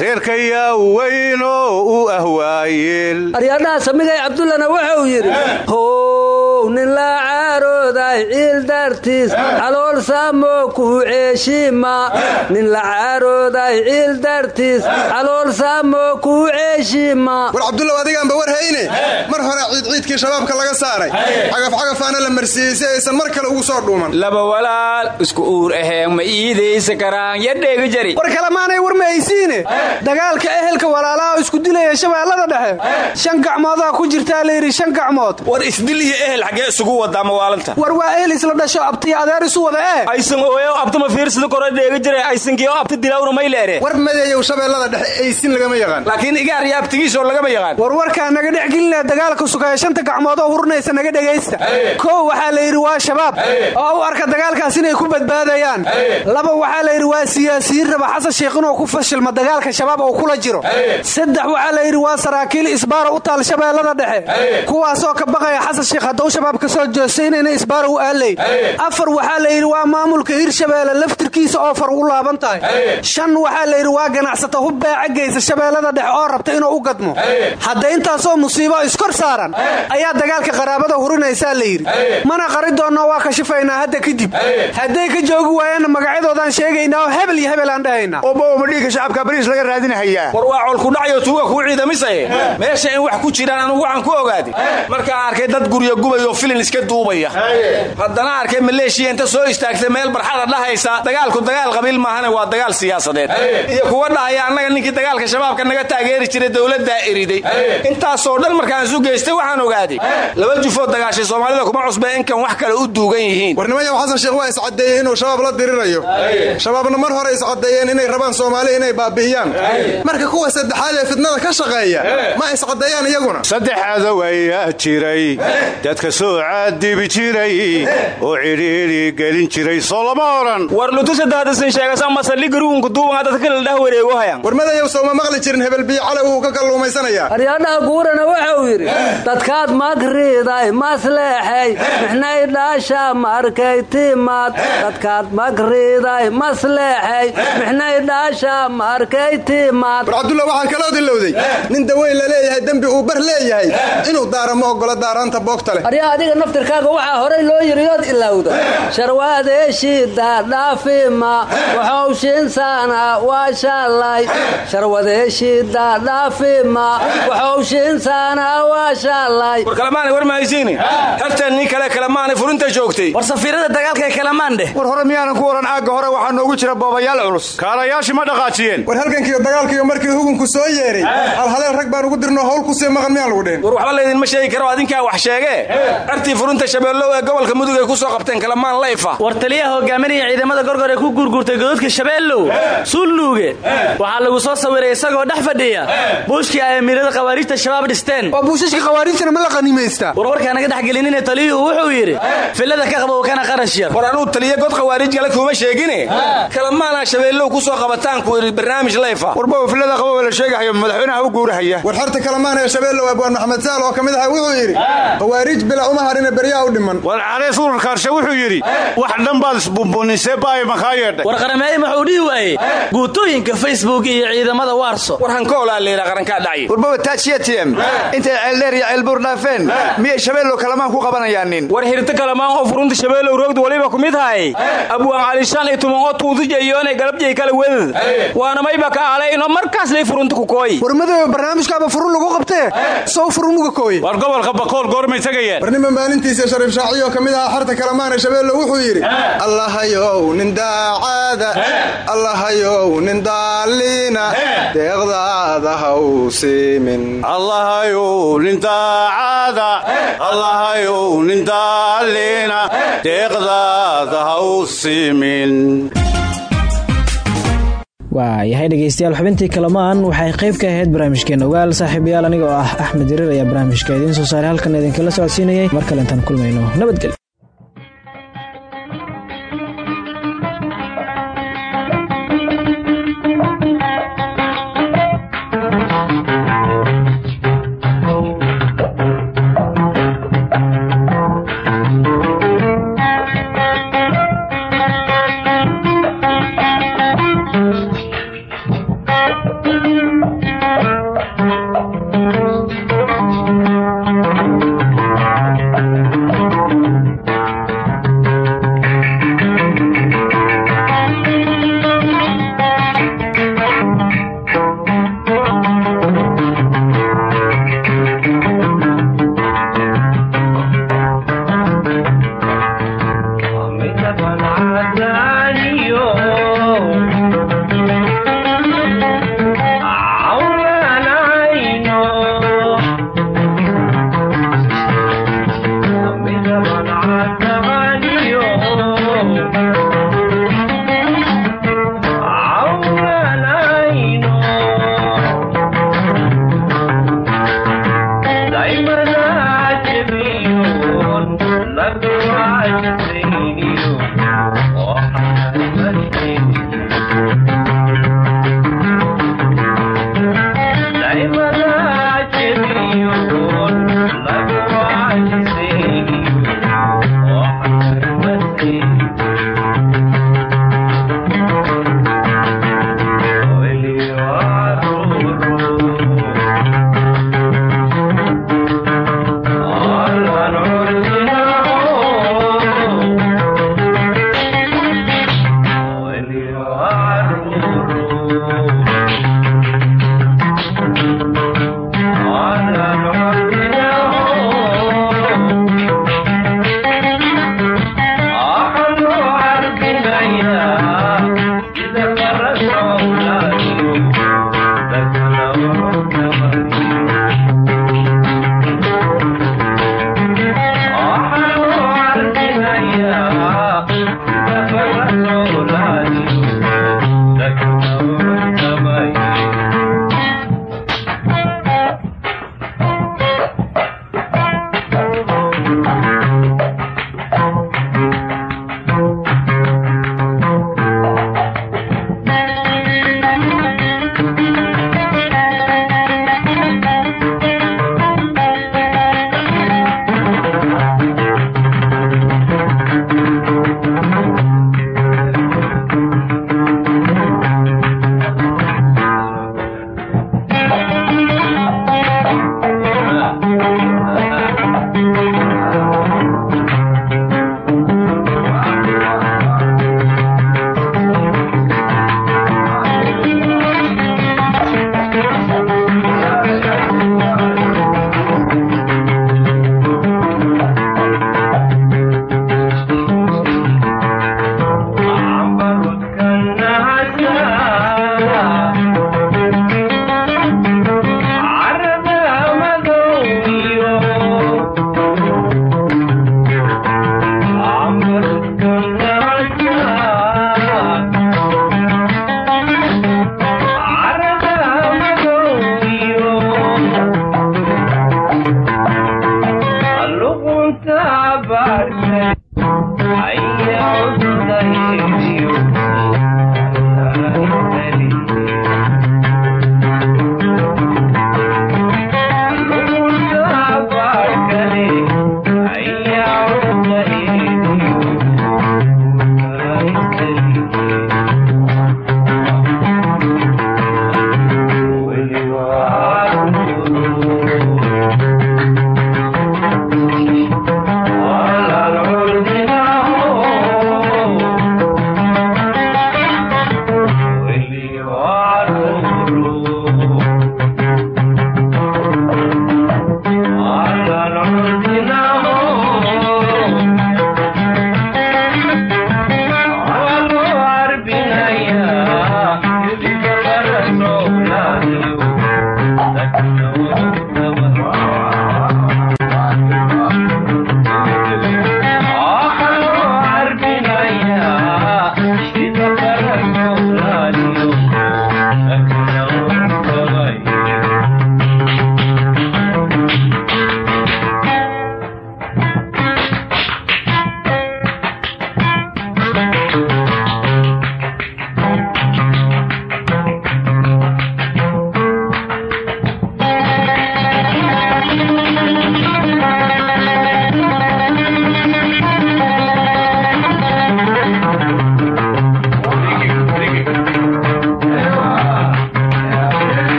reerkayaa weynoo u ah waayeel. Aryaadhaha samigay cabdullana wuxuu yidhi how nin la caarooday ciil dartiis calool saamo ku ceeshima nin la caarooday ciil dartiis calool saamo ku ceeshima war cabdullaw adigaanba war hayne? Mar hore ciidciidkii shabaabka laga saaray. Cagafcagafaana la marsiiyey si aysan mar kale ugu soo dhuuman. Laba walaal isku uur ahee ma iidaysa karaan yadheega jari. War kalemaanay war ma haysiine? Dagaalka ehelka walaalaha isku dilaya shabeellada dhexe. Shan gacmoodaa ku jirtaa layidhi shan gacmood. War isdil iyo ehel xaggee isugu wadaa mawaalanta war waa ehel isla dhasho abtiyo adeer isu wada ee war madeeyow shabeellada dhexe aysin lagama yaqaan. Laakiin igaar iyo abtigiisoo lagama yaqaan. War warkaa naga dhex gelinaya dagaalka sugaya shanta gacmood oo hurnaysa naga dhegaysta. Kow waxaa la yidhi waa shabaab. Oo u arka dagaalkaas inay ku badbaadayaan. Laba waxaa la yidhi waa siyaasiyiin raba xasan sheikh inuu ku fashilma dagaalka shabaab oo kula jiro. Saddex waxaa la yidhi waa saraakiil isbaara u taal shabeellada dhexe. Kuwaasoo ka baqaya xasan sheikh hadduu shabaab ka soo joostay inayna isbaara u aalayn afar waxaa la yidhi waa maamulka hirshabeelle laftirkiisa oo far ugu laaban tahay. Shan waxaa la yidhi waa ganacsata hubbaaca geysa shabeellada dhexe oo rabta inuu u gadmo. Hadda intaasoo musiibo iskor saaran ayaa dagaalka qaraabada hurinaysaa la yidhi. Mana qari doonno waa kashifaynaa hadda kadib hadday ka joogi waayaanna magacyadoodaan sheegaynaa oo hebel iyo hebel aan dhahaynaa. Obooma dhiigga shacabka bariis laga raadinahayaa war waa colkudhacyo tuuga kuu ciidamisaye. Meesha in wax ku jiraan anugu waxaan ku ogaaday markaan arkay dad guryo gubayoo filin iska duubaya. Haddana arkay maleeshiya inta soo istaagtay meel barxada dhahaysa dagaalku dagaal qabiil maahane waa dagaal siyaasadeed. Iyo kuwa dhahaya annaga ninkii dagaalka shabaabka naga taageeri jiray dowladdaa eriday intaasoo dhan markaan isu geystay waxaan ogaaday laba jufoo dagaashay soomaalida kuma cusbe inkan wax kale u duugan yihiin. Warnimayaw xasan sheekh waa iscaddeeyey inuu shabaab la dirirayo. Shabaabna mar hore iscaddeeyeen inay rabaan soomaali inay baabi'iyaan. Marka kuwa saddexaad ee fidnada ka shaqeeya ma iscaddeeyaan iyaguna. Saddexaada wayaa jiray. Dadka soo caadibi jiray. Oo cidhiidhi gelin jiray soo lama odhan war lutusadaadasin sheegasa masaligaruunka duuban dadka kala dhah wareego hayan war madayow sooma maqli jirin hebel biyo cale wuu ka kalluumaysanayaa aryaadhaha guurana wuxuu yidhi dadkaad magriiday masleexay mixnay dhaasha markay timaad dadkaad magriiday masleexay mixnay dhaasha markay timaad war cabdulla waxaan kaloo dilowday nin daweyn la leeyahay dembi uu bar leeyahay. Inuu daara ma oggola daaraanta boogta leh. Aryaa adiga naftirkaaga waxaa horay loo yidhi ood ilowda sharwaadeeshiida dhaafima waxowshiinsaana waa shaalay sharwadeeshiida dhaafima waxowshiinsaana waa shaalay war kalemaanay war mahaysiini hartan nin kale kalemaanay furinta joogtay. War safiirada dagaalka ee kalamaan dheh war hore miyaanan ku odhan aagga hore waxaa noogu jira boobayaal culus. Kaalayaashii ma dhaqaajiyeen. War halgankiiyo dagaalkiiyo markii hugunku soo yeedhay halhaleen rag baan ugu dirno hawl ku sii maqan miyaan lagu dhihin war waxba laydinma sheegi karo adinkaa wax sheegee? Artii furinta shabeellow ee gobolka mudug ay ku soo qabteen kalamaan layfa taliyaha hogaaminaya ciidamada gorgor ee ku guurguurtay gododka shabeellow suulluuge waxaa lagu soo sawiray isagoo dhex fadhiya. Buushkii ay amiirada khawaariijta shabaab dhisteen. Oo buushashka khawaariijtana ma la qanimaystaa war warkaa naga dhex gelinine taliyuhu wuxuu yidhi fillada ka qabow kana qarash yar. War anuu taliya god khawaariij kale kuuma sheegine? Kalamaanaa shabeellow ku soo qabataan ku yidhi barnaamij layfa. Warbow fillada qabow la sheegahayo madaxweynaha u guurahaya. War xerta kalamaan ee shabeellow abwaan maxamed saal oo ka mid aha wuxuu yidhi khawaariij bila uma harine beryaa u dhiman. War calees urarkaarshe wuxuu yidhi wax dhan baad isbunbunisee baay makaa yeedhay war qarameeye wuxuu dhihi waayey? Guutooyinka facebook iyo ciidamada waarso war hankoolaa layidha qarankaa dhacyi warbawa taajiyatm intay ceeldheer iyo ceelbuur dhaafeen miyay shabeellow kalamaan ku qabanayaanin. War hirta kalamaan oo furunta shabeellow roogda waliba ku mid haay abwaan calishaan iyo tuman oo tuudijayoonay galabjay kala wedad waana mayba ka aalay inoo markaas lay furunta ku kooy. War madow barnaamijkaaba furun lagu qabtee sow furun uga kooye war gobolka bakool goormay tegayeen war ninba maalintiisa shariif shaaciyo ka mid ahaa xerta kalamaan ee shabeellow wuxuu yidhi allahayow nin daacada. Allahayow nin daaliina deeqdaada haw siimin allahayow nin daacada. Allahayow nin daaliina deeqdaada haw siimin waa yahay dhegaystayaal xubintii kalamaan. Waxay qayb ka ahayd barnaamijkeena ogaal. Saaxiibayaal aniga oo ah axmed yarir ayaa barnaamijka idiin soo saaray. Halkan idinkala socodsiinayay. Mar kale intaan kulmayno nabadgelyo